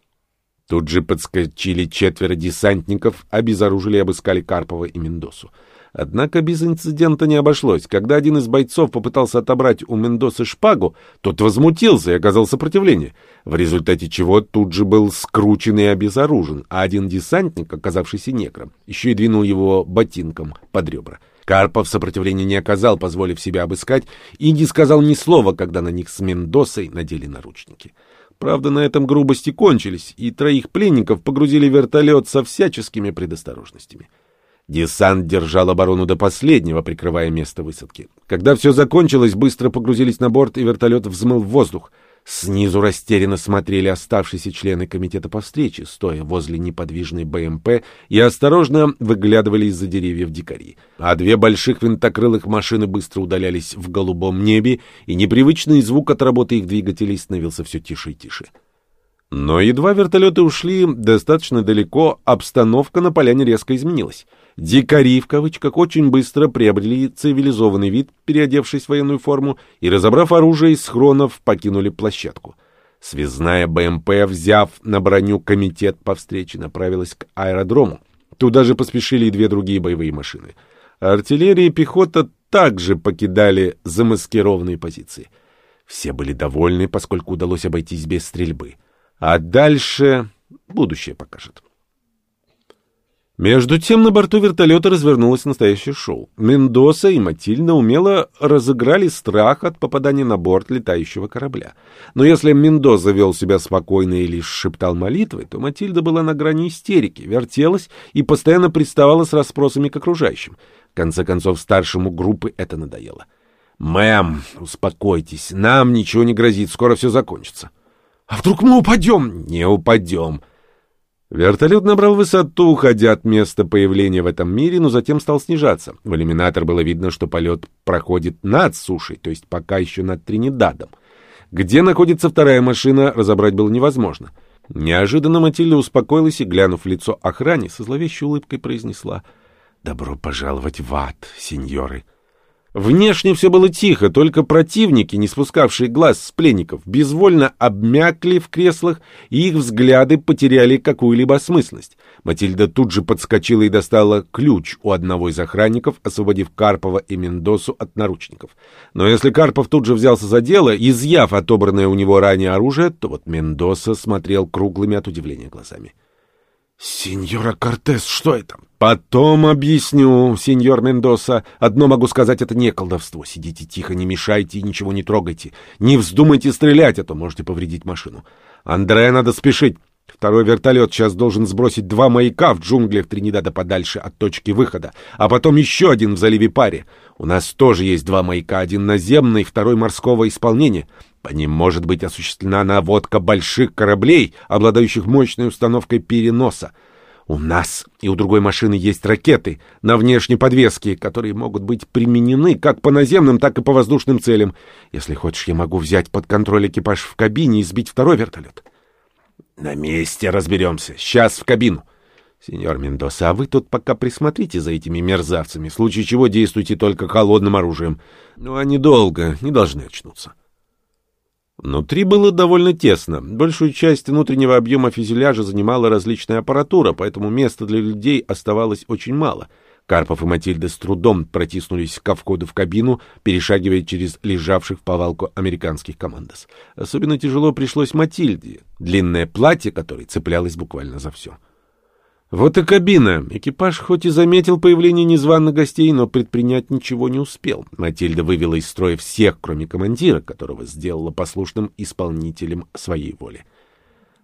Тут же подскочили четверо десантников, обезоружили и обыскали Карпова и Мендосу. Однако без инцидента не обошлось. Когда один из бойцов попытался отобрать у Мендосы шпагу, тот возмутился и оказал сопротивление, в результате чего тут же был скручен и обезоружен, а один десантник, оказавшийся негром, еще и двинул его ботинком под ребра. Карпов сопротивления не оказал, позволив себя обыскать, и не сказал ни слова, когда на них с Мендосой надели наручники. Правда, на этом грубости кончились, и троих пленников погрузили в вертолет со всяческими предосторожностями. Десант держал оборону до последнего, прикрывая место высадки. Когда все закончилось, быстро погрузились на борт, и вертолет взмыл в воздух. Снизу растерянно смотрели оставшиеся члены комитета по встрече, стоя возле неподвижной БМП и осторожно выглядывали из-за деревьев дикари. А две больших винтокрылых машины быстро удалялись в голубом небе, и непривычный звук от работы их двигателей становился все тише и тише. Но едва вертолеты ушли достаточно далеко, обстановка на поляне резко изменилась. Дикари, в кавычках, очень быстро приобрели цивилизованный вид, переодевшись в военную форму, и, разобрав оружие из схронов, покинули площадку. Связная БМП, взяв на броню комитет по встрече, направилась к аэродрому. Туда же поспешили и две другие боевые машины. Артиллерия и пехота также покидали замаскированные позиции. Все были довольны, поскольку удалось обойтись без стрельбы. А дальше будущее покажет. Между тем на борту вертолета развернулось настоящее шоу. Мендоса и Матильда умело разыграли страх от попадания на борт летающего корабля. Но если Мендоса вел себя спокойно и лишь шептал молитвы, то Матильда была на грани истерики, вертелась и постоянно приставала с расспросами к окружающим. В конце концов, старшему группы это надоело. «Мэм, успокойтесь, нам ничего не грозит, скоро все закончится». «А вдруг мы упадем?» «Не упадем». Вертолет набрал высоту, уходя от места появления в этом мире, но затем стал снижаться. В иллюминатор было видно, что полет проходит над сушей, то есть пока еще над Тринидадом. Где находится вторая машина, разобрать было невозможно. Неожиданно Матильда успокоилась и, глянув в лицо охране, со зловещей улыбкой произнесла «Добро пожаловать в ад, сеньоры!» Внешне все было тихо, только противники, не спускавшие глаз с пленников, безвольно обмякли в креслах, и их взгляды потеряли какую-либо осмысленность. Матильда тут же подскочила и достала ключ у одного из охранников, освободив Карпова и Мендосу от наручников. Но если Карпов тут же взялся за дело, изъяв отобранное у него ранее оружие, то вот Мендоса смотрел круглыми от удивления глазами. «Сеньора Кортес, что это?» «Потом объясню, сеньор Мендоса. Одно могу сказать, это не колдовство. Сидите тихо, не мешайте и ничего не трогайте. Не вздумайте стрелять, а то можете повредить машину. Андрея надо спешить. Второй вертолет сейчас должен сбросить два маяка в джунглях Тринидада подальше от точки выхода, а потом еще один в заливе Паре. У нас тоже есть два маяка, один наземный, второй морского исполнения. По ним может быть осуществлена наводка больших кораблей, обладающих мощной установкой переноса. У нас и у другой машины есть ракеты на внешней подвеске, которые могут быть применены как по наземным, так и по воздушным целям. Если хочешь, я могу взять под контроль экипаж в кабине и сбить второй вертолет. На месте разберемся. Сейчас в кабину. Сеньор Мендоса, а вы тут пока присмотрите за этими мерзавцами, в случае чего действуйте только холодным оружием. Ну, они долго не должны очнуться. Внутри было довольно тесно. Большую часть внутреннего объема фюзеляжа занимала различная аппаратура, поэтому места для людей оставалось очень мало. Карпов и Матильда с трудом протиснулись ко входу в кабину, перешагивая через лежавших в повалку американских командос. Особенно тяжело пришлось Матильде, длинное платье которое цеплялось буквально за все. Вот и кабина. Экипаж хоть и заметил появление незваных гостей, но предпринять ничего не успел. Матильда вывела из строя всех, кроме командира, которого сделала послушным исполнителем своей воли.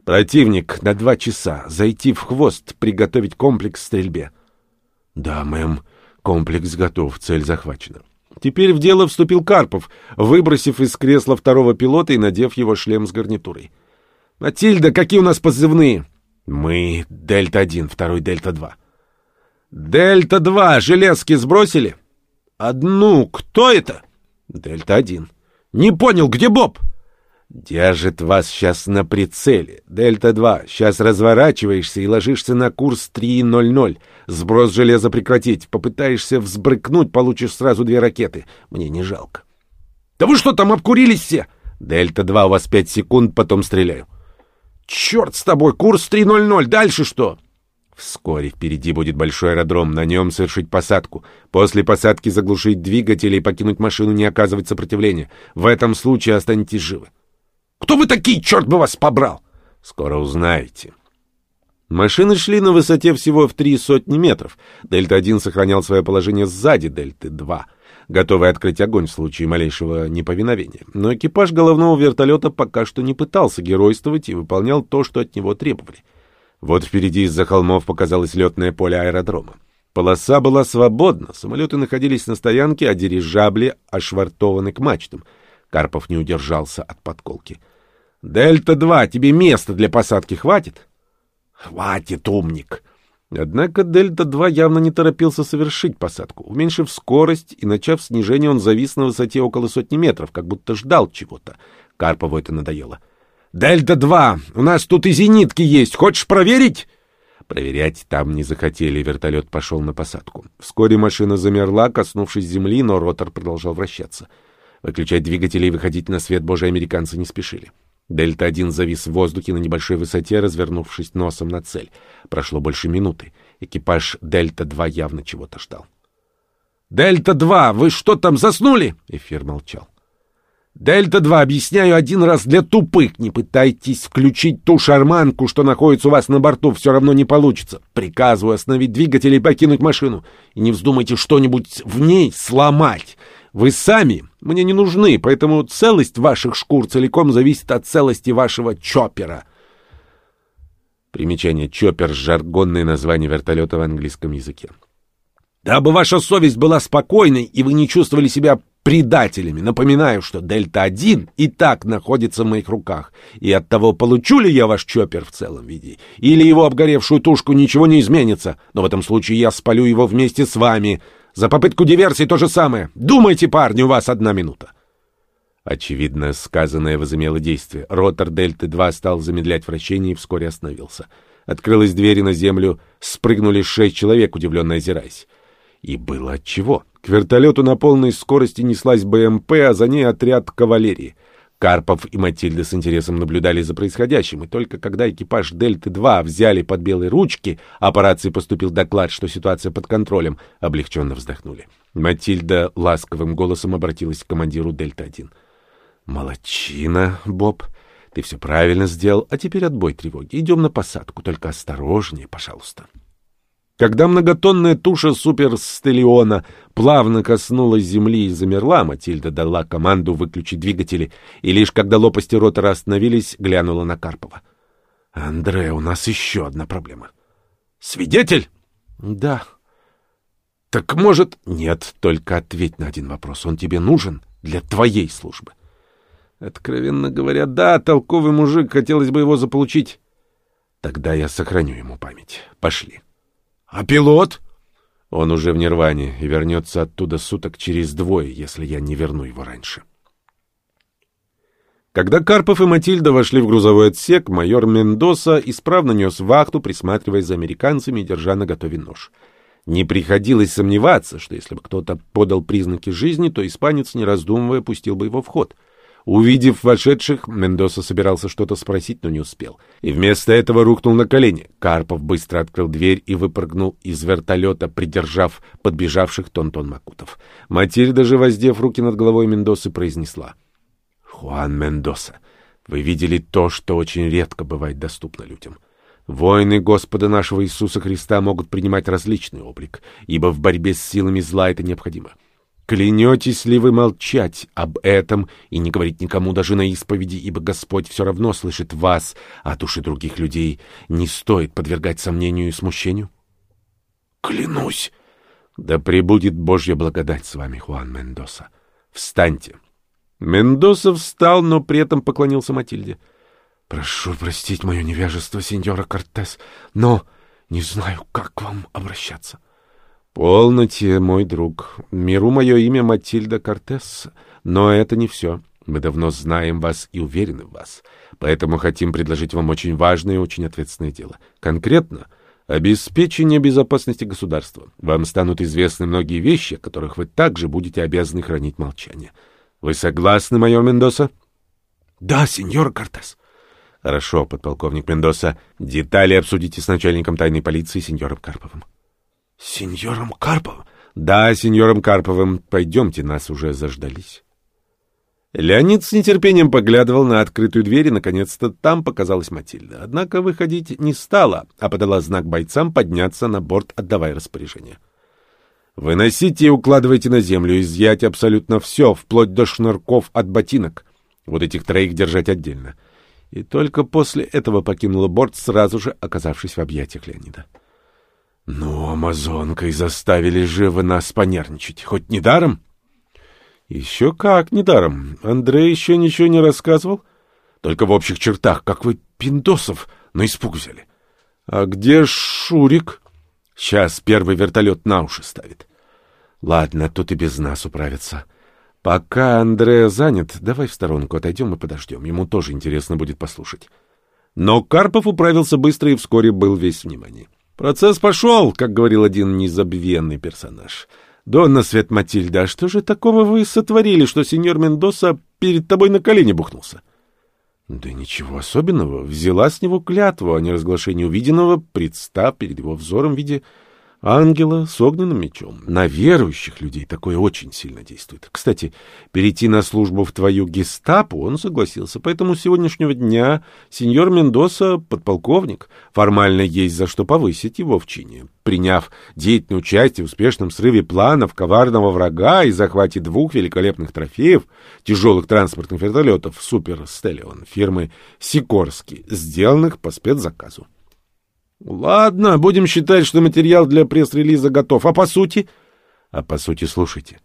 Противник на два часа. Зайти в хвост, приготовить комплекс к стрельбе. Да, мэм, комплекс готов, цель захвачена. Теперь в дело вступил Карпов, выбросив из кресла второго пилота и надев его шлем с гарнитурой. «Матильда, какие у нас позывные?» Мы Дельта-1, второй Дельта-2. Дельта-2, железки сбросили? Одну. Кто это? Дельта-1. Не понял, где Боб? Держит вас сейчас на прицеле. Дельта-2, сейчас разворачиваешься и ложишься на курс 3.00. Сброс железа прекратить. Попытаешься взбрыкнуть, получишь сразу две ракеты. Мне не жалко. Да вы что там обкурились все? Дельта-2, у вас пять секунд, потом стреляю. Черт с тобой, курс 3.00, дальше что? Вскоре впереди будет большой аэродром, на нем совершить посадку. После посадки заглушить двигатели и покинуть машину, не оказывать сопротивления. В этом случае останетесь живы. Кто вы такие, черт бы вас побрал? Скоро узнаете. Машины шли на высоте всего в три сотни метров. Дельта-1 сохранял свое положение сзади Дельты-2 готовый открыть огонь в случае малейшего неповиновения. Но экипаж головного вертолета пока что не пытался геройствовать и выполнял то, что от него требовали. Вот впереди из-за холмов показалось летное поле аэродрома. Полоса была свободна, самолеты находились на стоянке, а дирижабли ошвартованы к мачтам. Карпов не удержался от подколки. «Дельта-2, тебе места для посадки хватит?» «Хватит, умник!» Однако Дельта-2 явно не торопился совершить посадку. Уменьшив скорость и начав снижение, он завис на высоте около сотни метров, как будто ждал чего-то. Карпову это надоело. «Дельта-2! У нас тут и зенитки есть! Хочешь проверить?» Проверять там не захотели, вертолет пошел на посадку. Вскоре машина замерла, коснувшись земли, но ротор продолжал вращаться. Выключать двигатели и выходить на свет божий американцы не спешили. Дельта-1 завис в воздухе на небольшой высоте, развернувшись носом на цель. Прошло больше минуты. Экипаж Дельта-2 явно чего-то ждал. «Дельта-2, вы что там, заснули?» Эфир молчал. «Дельта-2, объясняю один раз для тупых. Не пытайтесь включить ту шарманку, что находится у вас на борту, все равно не получится. Приказываю остановить двигатель и покинуть машину. И не вздумайте что-нибудь в ней сломать. Вы сами мне не нужны, поэтому целость ваших шкур целиком зависит от целости вашего чоппера». Примечание «чоппер» — жаргонное название вертолета в английском языке. Дабы ваша совесть была спокойной, и вы не чувствовали себя предателями. Напоминаю, что Дельта-1 и так находится в моих руках, и от того, получу ли я ваш чоппер в целом виде, или его обгоревшую тушку, ничего не изменится, но в этом случае я спалю его вместе с вами. За попытку диверсии то же самое. Думайте, парни, у вас одна минута. Очевидно, сказанное возымело действие. Ротор Дельты-2 стал замедлять вращение и вскоре остановился. Открылась дверь, и на землю спрыгнули шесть человек, удивленно озираясь. И было отчего. К вертолету на полной скорости неслась БМП, а за ней отряд кавалерии. Карпов и Матильда с интересом наблюдали за происходящим, и только когда экипаж «Дельты-2» взяли под белые ручки, а по рации поступил доклад, что ситуация под контролем, облегченно вздохнули. Матильда ласковым голосом обратилась к командиру «Дельта-1». «Молодчина, Боб, ты все правильно сделал, а теперь отбой тревоги. Идем на посадку, только осторожнее, пожалуйста». Когда многотонная туша суперстелиона плавно коснулась земли и замерла, Матильда дала команду выключить двигатели, и лишь когда лопасти ротора остановились, глянула на Карпова. — Андре, у нас еще одна проблема. — Свидетель? — Да. — Так может... — Нет, только ответь на один вопрос. Он тебе нужен для твоей службы. — Откровенно говоря, да, толковый мужик, хотелось бы его заполучить. — Тогда я сохраню ему память. Пошли. — а пилот? Он уже в Нирване и вернется оттуда суток через двое, если я не верну его раньше. Когда Карпов и Матильда вошли в грузовой отсек, майор Мендоса исправно нес вахту, присматриваясь за американцами и держа наготове нож. Не приходилось сомневаться, что если бы кто-то подал признаки жизни, то испанец, не раздумывая, пустил бы его в ход — Увидев вошедших, Мендоса собирался что-то спросить, но не успел. И вместо этого рухнул на колени. Карпов быстро открыл дверь и выпрыгнул из вертолета, придержав подбежавших Тонтон Макутов. Матильда же, воздев руки над головой Мендосы, произнесла. «Хуан Мендоса, вы видели то, что очень редко бывает доступно людям». Войны Господа нашего Иисуса Христа могут принимать различный облик, ибо в борьбе с силами зла это необходимо. Клянетесь ли вы молчать об этом и не говорить никому даже на исповеди, ибо Господь все равно слышит вас, а души других людей не стоит подвергать сомнению и смущению? Клянусь! Да пребудет Божья благодать с вами, Хуан Мендоса. Встаньте. Мендоса встал, но при этом поклонился Матильде. Прошу простить мое невежество, сеньора Кортес, но не знаю, как к вам обращаться. — «Полноте, мой друг. Миру мое имя Матильда Кортес. Но это не все. Мы давно знаем вас и уверены в вас. Поэтому хотим предложить вам очень важное и очень ответственное дело. Конкретно — обеспечение безопасности государства. Вам станут известны многие вещи, о которых вы также будете обязаны хранить молчание. Вы согласны, майор Мендоса?» «Да, сеньор Кортес». «Хорошо, подполковник Мендоса. Детали обсудите с начальником тайной полиции, сеньором Карповым». Сеньором Карповым? Да, сеньором Карповым. Пойдемте, нас уже заждались. Леонид с нетерпением поглядывал на открытую дверь, и, наконец-то, там показалась Матильда. Однако выходить не стала, а подала знак бойцам подняться на борт, отдавая распоряжение. «Выносите и укладывайте на землю, изъять абсолютно все, вплоть до шнурков от ботинок. Вот этих троих держать отдельно». И только после этого покинула борт, сразу же оказавшись в объятиях Леонида. Ну, амазонкой заставили же вы нас понервничать, хоть не даром? Еще как недаром. Андрей еще ничего не рассказывал? Только в общих чертах, как вы пиндосов на испуг взяли. А где Шурик? Сейчас первый вертолет на уши ставит. Ладно, тут и без нас управится. Пока Андрея занят, давай в сторонку отойдем и подождем. Ему тоже интересно будет послушать. Но Карпов управился быстро и вскоре был весь внимание. Процесс пошел, как говорил один незабвенный персонаж. Донна Свет Матильда, а что же такого вы сотворили, что сеньор Мендоса перед тобой на колени бухнулся? Да ничего особенного. Взяла с него клятву о неразглашении увиденного, представ перед его взором в виде ангела с огненным мечом. На верующих людей такое очень сильно действует. Кстати, перейти на службу в твою гестапо он согласился, поэтому с сегодняшнего дня сеньор Мендоса — подполковник. Формально есть за что повысить его в чине. Приняв деятельное участие в успешном срыве планов коварного врага и захвате двух великолепных трофеев, тяжелых транспортных вертолетов «Супер Стеллион» фирмы «Сикорски», сделанных по спецзаказу. Ладно, будем считать, что материал для пресс-релиза готов. А по сути? А по сути, слушайте.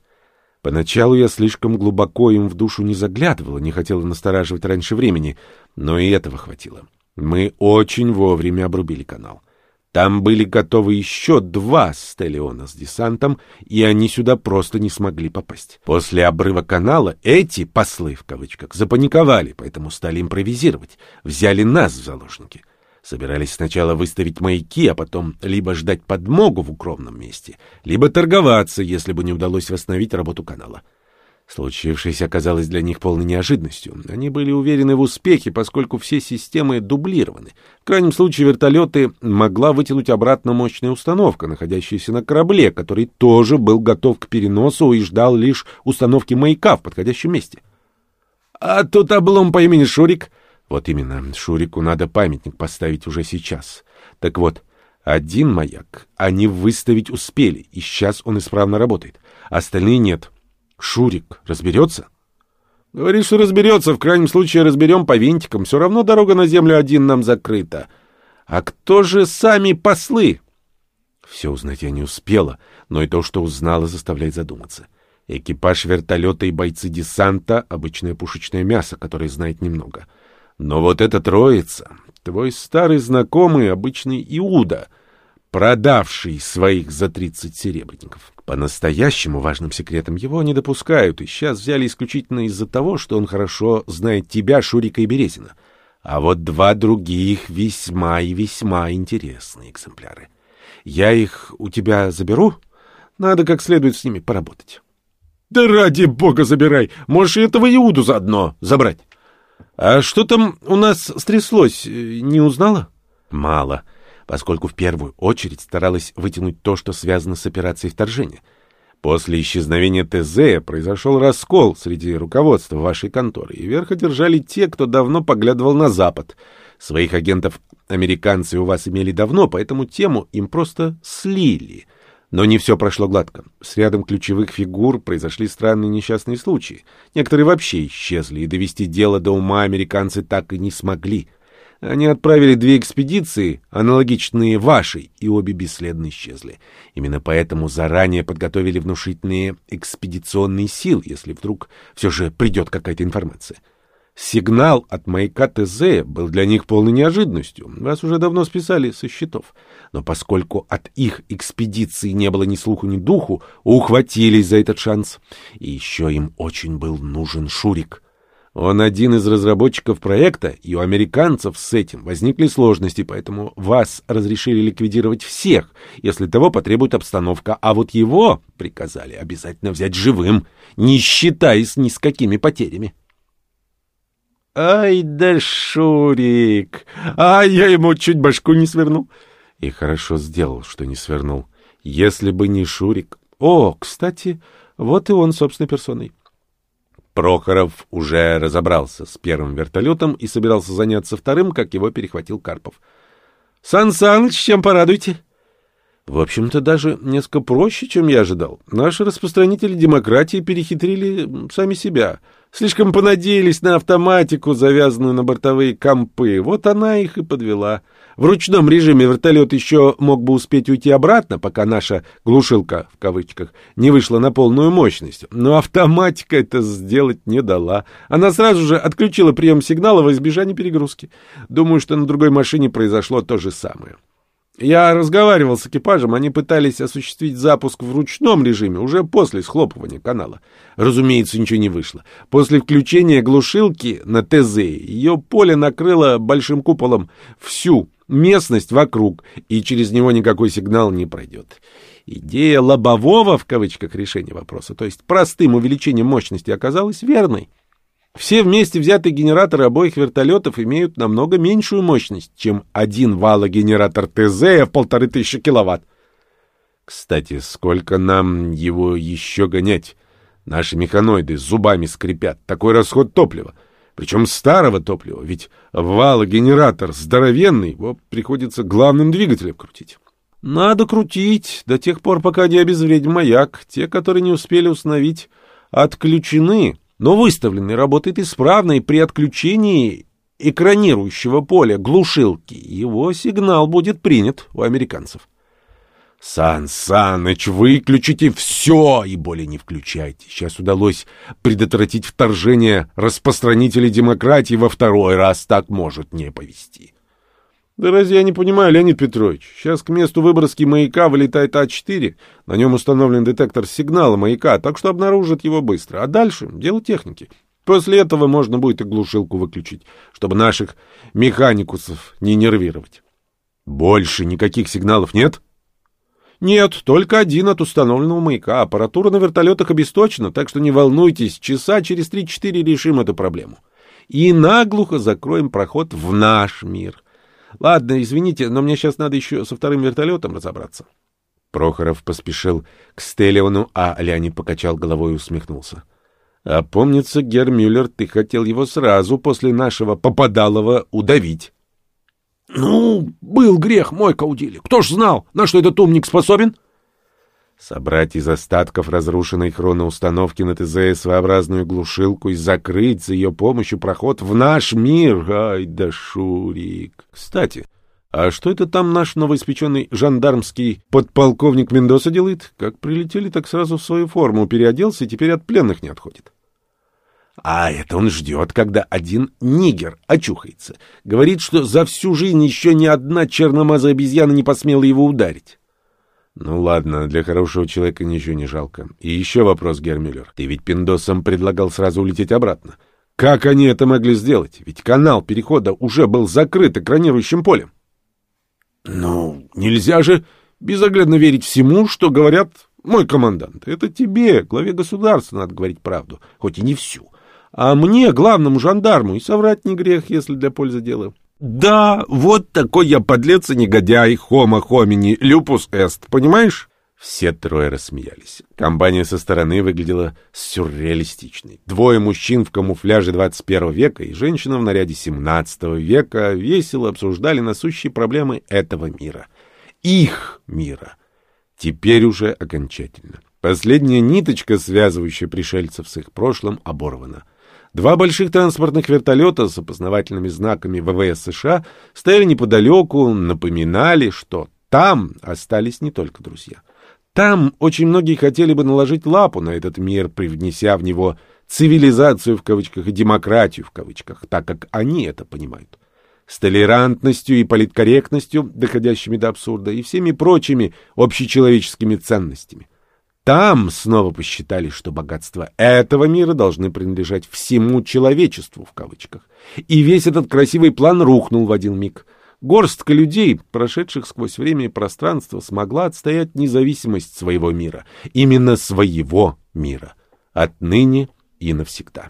Поначалу я слишком глубоко им в душу не заглядывала, не хотела настораживать раньше времени, но и этого хватило. Мы очень вовремя обрубили канал. Там были готовы еще два стеллиона с десантом, и они сюда просто не смогли попасть. После обрыва канала эти «послы» в кавычках запаниковали, поэтому стали импровизировать, взяли нас в заложники. Собирались сначала выставить маяки, а потом либо ждать подмогу в укромном месте, либо торговаться, если бы не удалось восстановить работу канала. Случившееся оказалось для них полной неожиданностью. Они были уверены в успехе, поскольку все системы дублированы. В крайнем случае вертолеты могла вытянуть обратно мощная установка, находящаяся на корабле, который тоже был готов к переносу и ждал лишь установки маяка в подходящем месте. А тут облом по имени Шурик вот именно, Шурику надо памятник поставить уже сейчас. Так вот, один маяк они выставить успели, и сейчас он исправно работает. Остальные нет. Шурик разберется? Говорит, что разберется. В крайнем случае разберем по винтикам. Все равно дорога на землю один нам закрыта. А кто же сами послы? Все узнать я не успела, но и то, что узнала, заставляет задуматься. Экипаж вертолета и бойцы десанта — обычное пушечное мясо, которое знает немного — но вот эта троица, твой старый знакомый, обычный Иуда, продавший своих за тридцать серебряников. По-настоящему важным секретам его не допускают, и сейчас взяли исключительно из-за того, что он хорошо знает тебя, Шурика и Березина. А вот два других весьма и весьма интересные экземпляры. Я их у тебя заберу? Надо как следует с ними поработать. — Да ради бога забирай! Можешь и этого Иуду заодно забрать. А что там у нас стряслось, не узнала? Мало, поскольку в первую очередь старалась вытянуть то, что связано с операцией вторжения. После исчезновения ТЗ произошел раскол среди руководства вашей конторы, и верх одержали те, кто давно поглядывал на Запад. Своих агентов американцы у вас имели давно, поэтому тему им просто слили — но не все прошло гладко. С рядом ключевых фигур произошли странные несчастные случаи. Некоторые вообще исчезли, и довести дело до ума американцы так и не смогли. Они отправили две экспедиции, аналогичные вашей, и обе бесследно исчезли. Именно поэтому заранее подготовили внушительные экспедиционные силы, если вдруг все же придет какая-то информация. Сигнал от маяка ТЗ был для них полной неожиданностью. Вас уже давно списали со счетов. Но поскольку от их экспедиции не было ни слуху, ни духу, ухватились за этот шанс. И еще им очень был нужен Шурик. Он один из разработчиков проекта, и у американцев с этим возникли сложности, поэтому вас разрешили ликвидировать всех, если того потребует обстановка, а вот его приказали обязательно взять живым, не считаясь ни с какими потерями. Ай да Шурик! А я ему чуть башку не свернул. И хорошо сделал, что не свернул. Если бы не Шурик... О, кстати, вот и он собственной персоной. Прохоров уже разобрался с первым вертолетом и собирался заняться вторым, как его перехватил Карпов. — Сан Саныч, чем порадуйте? В общем-то, даже несколько проще, чем я ожидал. Наши распространители демократии перехитрили сами себя. Слишком понадеялись на автоматику, завязанную на бортовые компы. Вот она их и подвела. В ручном режиме вертолет еще мог бы успеть уйти обратно, пока наша «глушилка» в кавычках не вышла на полную мощность. Но автоматика это сделать не дала. Она сразу же отключила прием сигнала во избежание перегрузки. Думаю, что на другой машине произошло то же самое. Я разговаривал с экипажем, они пытались осуществить запуск в ручном режиме уже после схлопывания канала. Разумеется, ничего не вышло. После включения глушилки на ТЗ ее поле накрыло большим куполом всю местность вокруг, и через него никакой сигнал не пройдет. Идея лобового, в кавычках, решения вопроса, то есть простым увеличением мощности, оказалась верной. Все вместе взятые генераторы обоих вертолетов имеют намного меньшую мощность, чем один валогенератор ТЗ в полторы тысячи киловатт. Кстати, сколько нам его еще гонять? Наши механоиды зубами скрипят. Такой расход топлива. Причем старого топлива, ведь валогенератор здоровенный, его приходится главным двигателем крутить. Надо крутить до тех пор, пока не обезвредим маяк. Те, которые не успели установить, отключены но выставленный работает исправно и при отключении экранирующего поля глушилки его сигнал будет принят у американцев. «Сан Саныч, выключите все и более не включайте. Сейчас удалось предотвратить вторжение распространителей демократии во второй раз, так может не повести». Да разве я не понимаю, Леонид Петрович? Сейчас к месту выброски маяка вылетает А4. На нем установлен детектор сигнала маяка, так что обнаружат его быстро. А дальше — дело техники. После этого можно будет и глушилку выключить, чтобы наших механикусов не нервировать. Больше никаких сигналов нет? Нет, только один от установленного маяка. Аппаратура на вертолетах обесточена, так что не волнуйтесь, часа через 3-4 решим эту проблему. И наглухо закроем проход в наш мир — Ладно, извините, но мне сейчас надо еще со вторым вертолетом разобраться. Прохоров поспешил к Стелиону, а Леонид покачал головой и усмехнулся. А помнится, Гермюллер, ты хотел его сразу после нашего попадалова удавить. — Ну, был грех мой, Каудили. Кто ж знал, на что этот умник способен? — Собрать из остатков разрушенной хроноустановки на ТЗ своеобразную глушилку и закрыть за ее помощью проход в наш мир. Ай да Шурик. Кстати, а что это там наш новоиспеченный жандармский подполковник Мендоса делает? Как прилетели, так сразу в свою форму переоделся и теперь от пленных не отходит. А это он ждет, когда один нигер очухается. Говорит, что за всю жизнь еще ни одна черномазая обезьяна не посмела его ударить. Ну ладно, для хорошего человека ничего не жалко. И еще вопрос, Гермюллер. Ты ведь пиндосам предлагал сразу улететь обратно. Как они это могли сделать? Ведь канал перехода уже был закрыт экранирующим полем. Ну, нельзя же безоглядно верить всему, что говорят мой командант. Это тебе, главе государства, надо говорить правду, хоть и не всю. А мне, главному жандарму, и соврать не грех, если для пользы дела. Да, вот такой я подлец и негодяй, хома хомини, люпус эст, понимаешь? Все трое рассмеялись. Компания со стороны выглядела сюрреалистичной. Двое мужчин в камуфляже 21 века и женщина в наряде 17 века весело обсуждали насущие проблемы этого мира. Их мира. Теперь уже окончательно. Последняя ниточка, связывающая пришельцев с их прошлым, оборвана. Два больших транспортных вертолета с опознавательными знаками ВВС США стояли неподалеку, напоминали, что там остались не только друзья. Там очень многие хотели бы наложить лапу на этот мир, привнеся в него цивилизацию в кавычках и демократию в кавычках, так как они это понимают. С толерантностью и политкорректностью, доходящими до абсурда, и всеми прочими общечеловеческими ценностями. Там снова посчитали, что богатства этого мира должны принадлежать всему человечеству, в кавычках. И весь этот красивый план рухнул в один миг. Горстка людей, прошедших сквозь время и пространство, смогла отстоять независимость своего мира. Именно своего мира. Отныне и навсегда.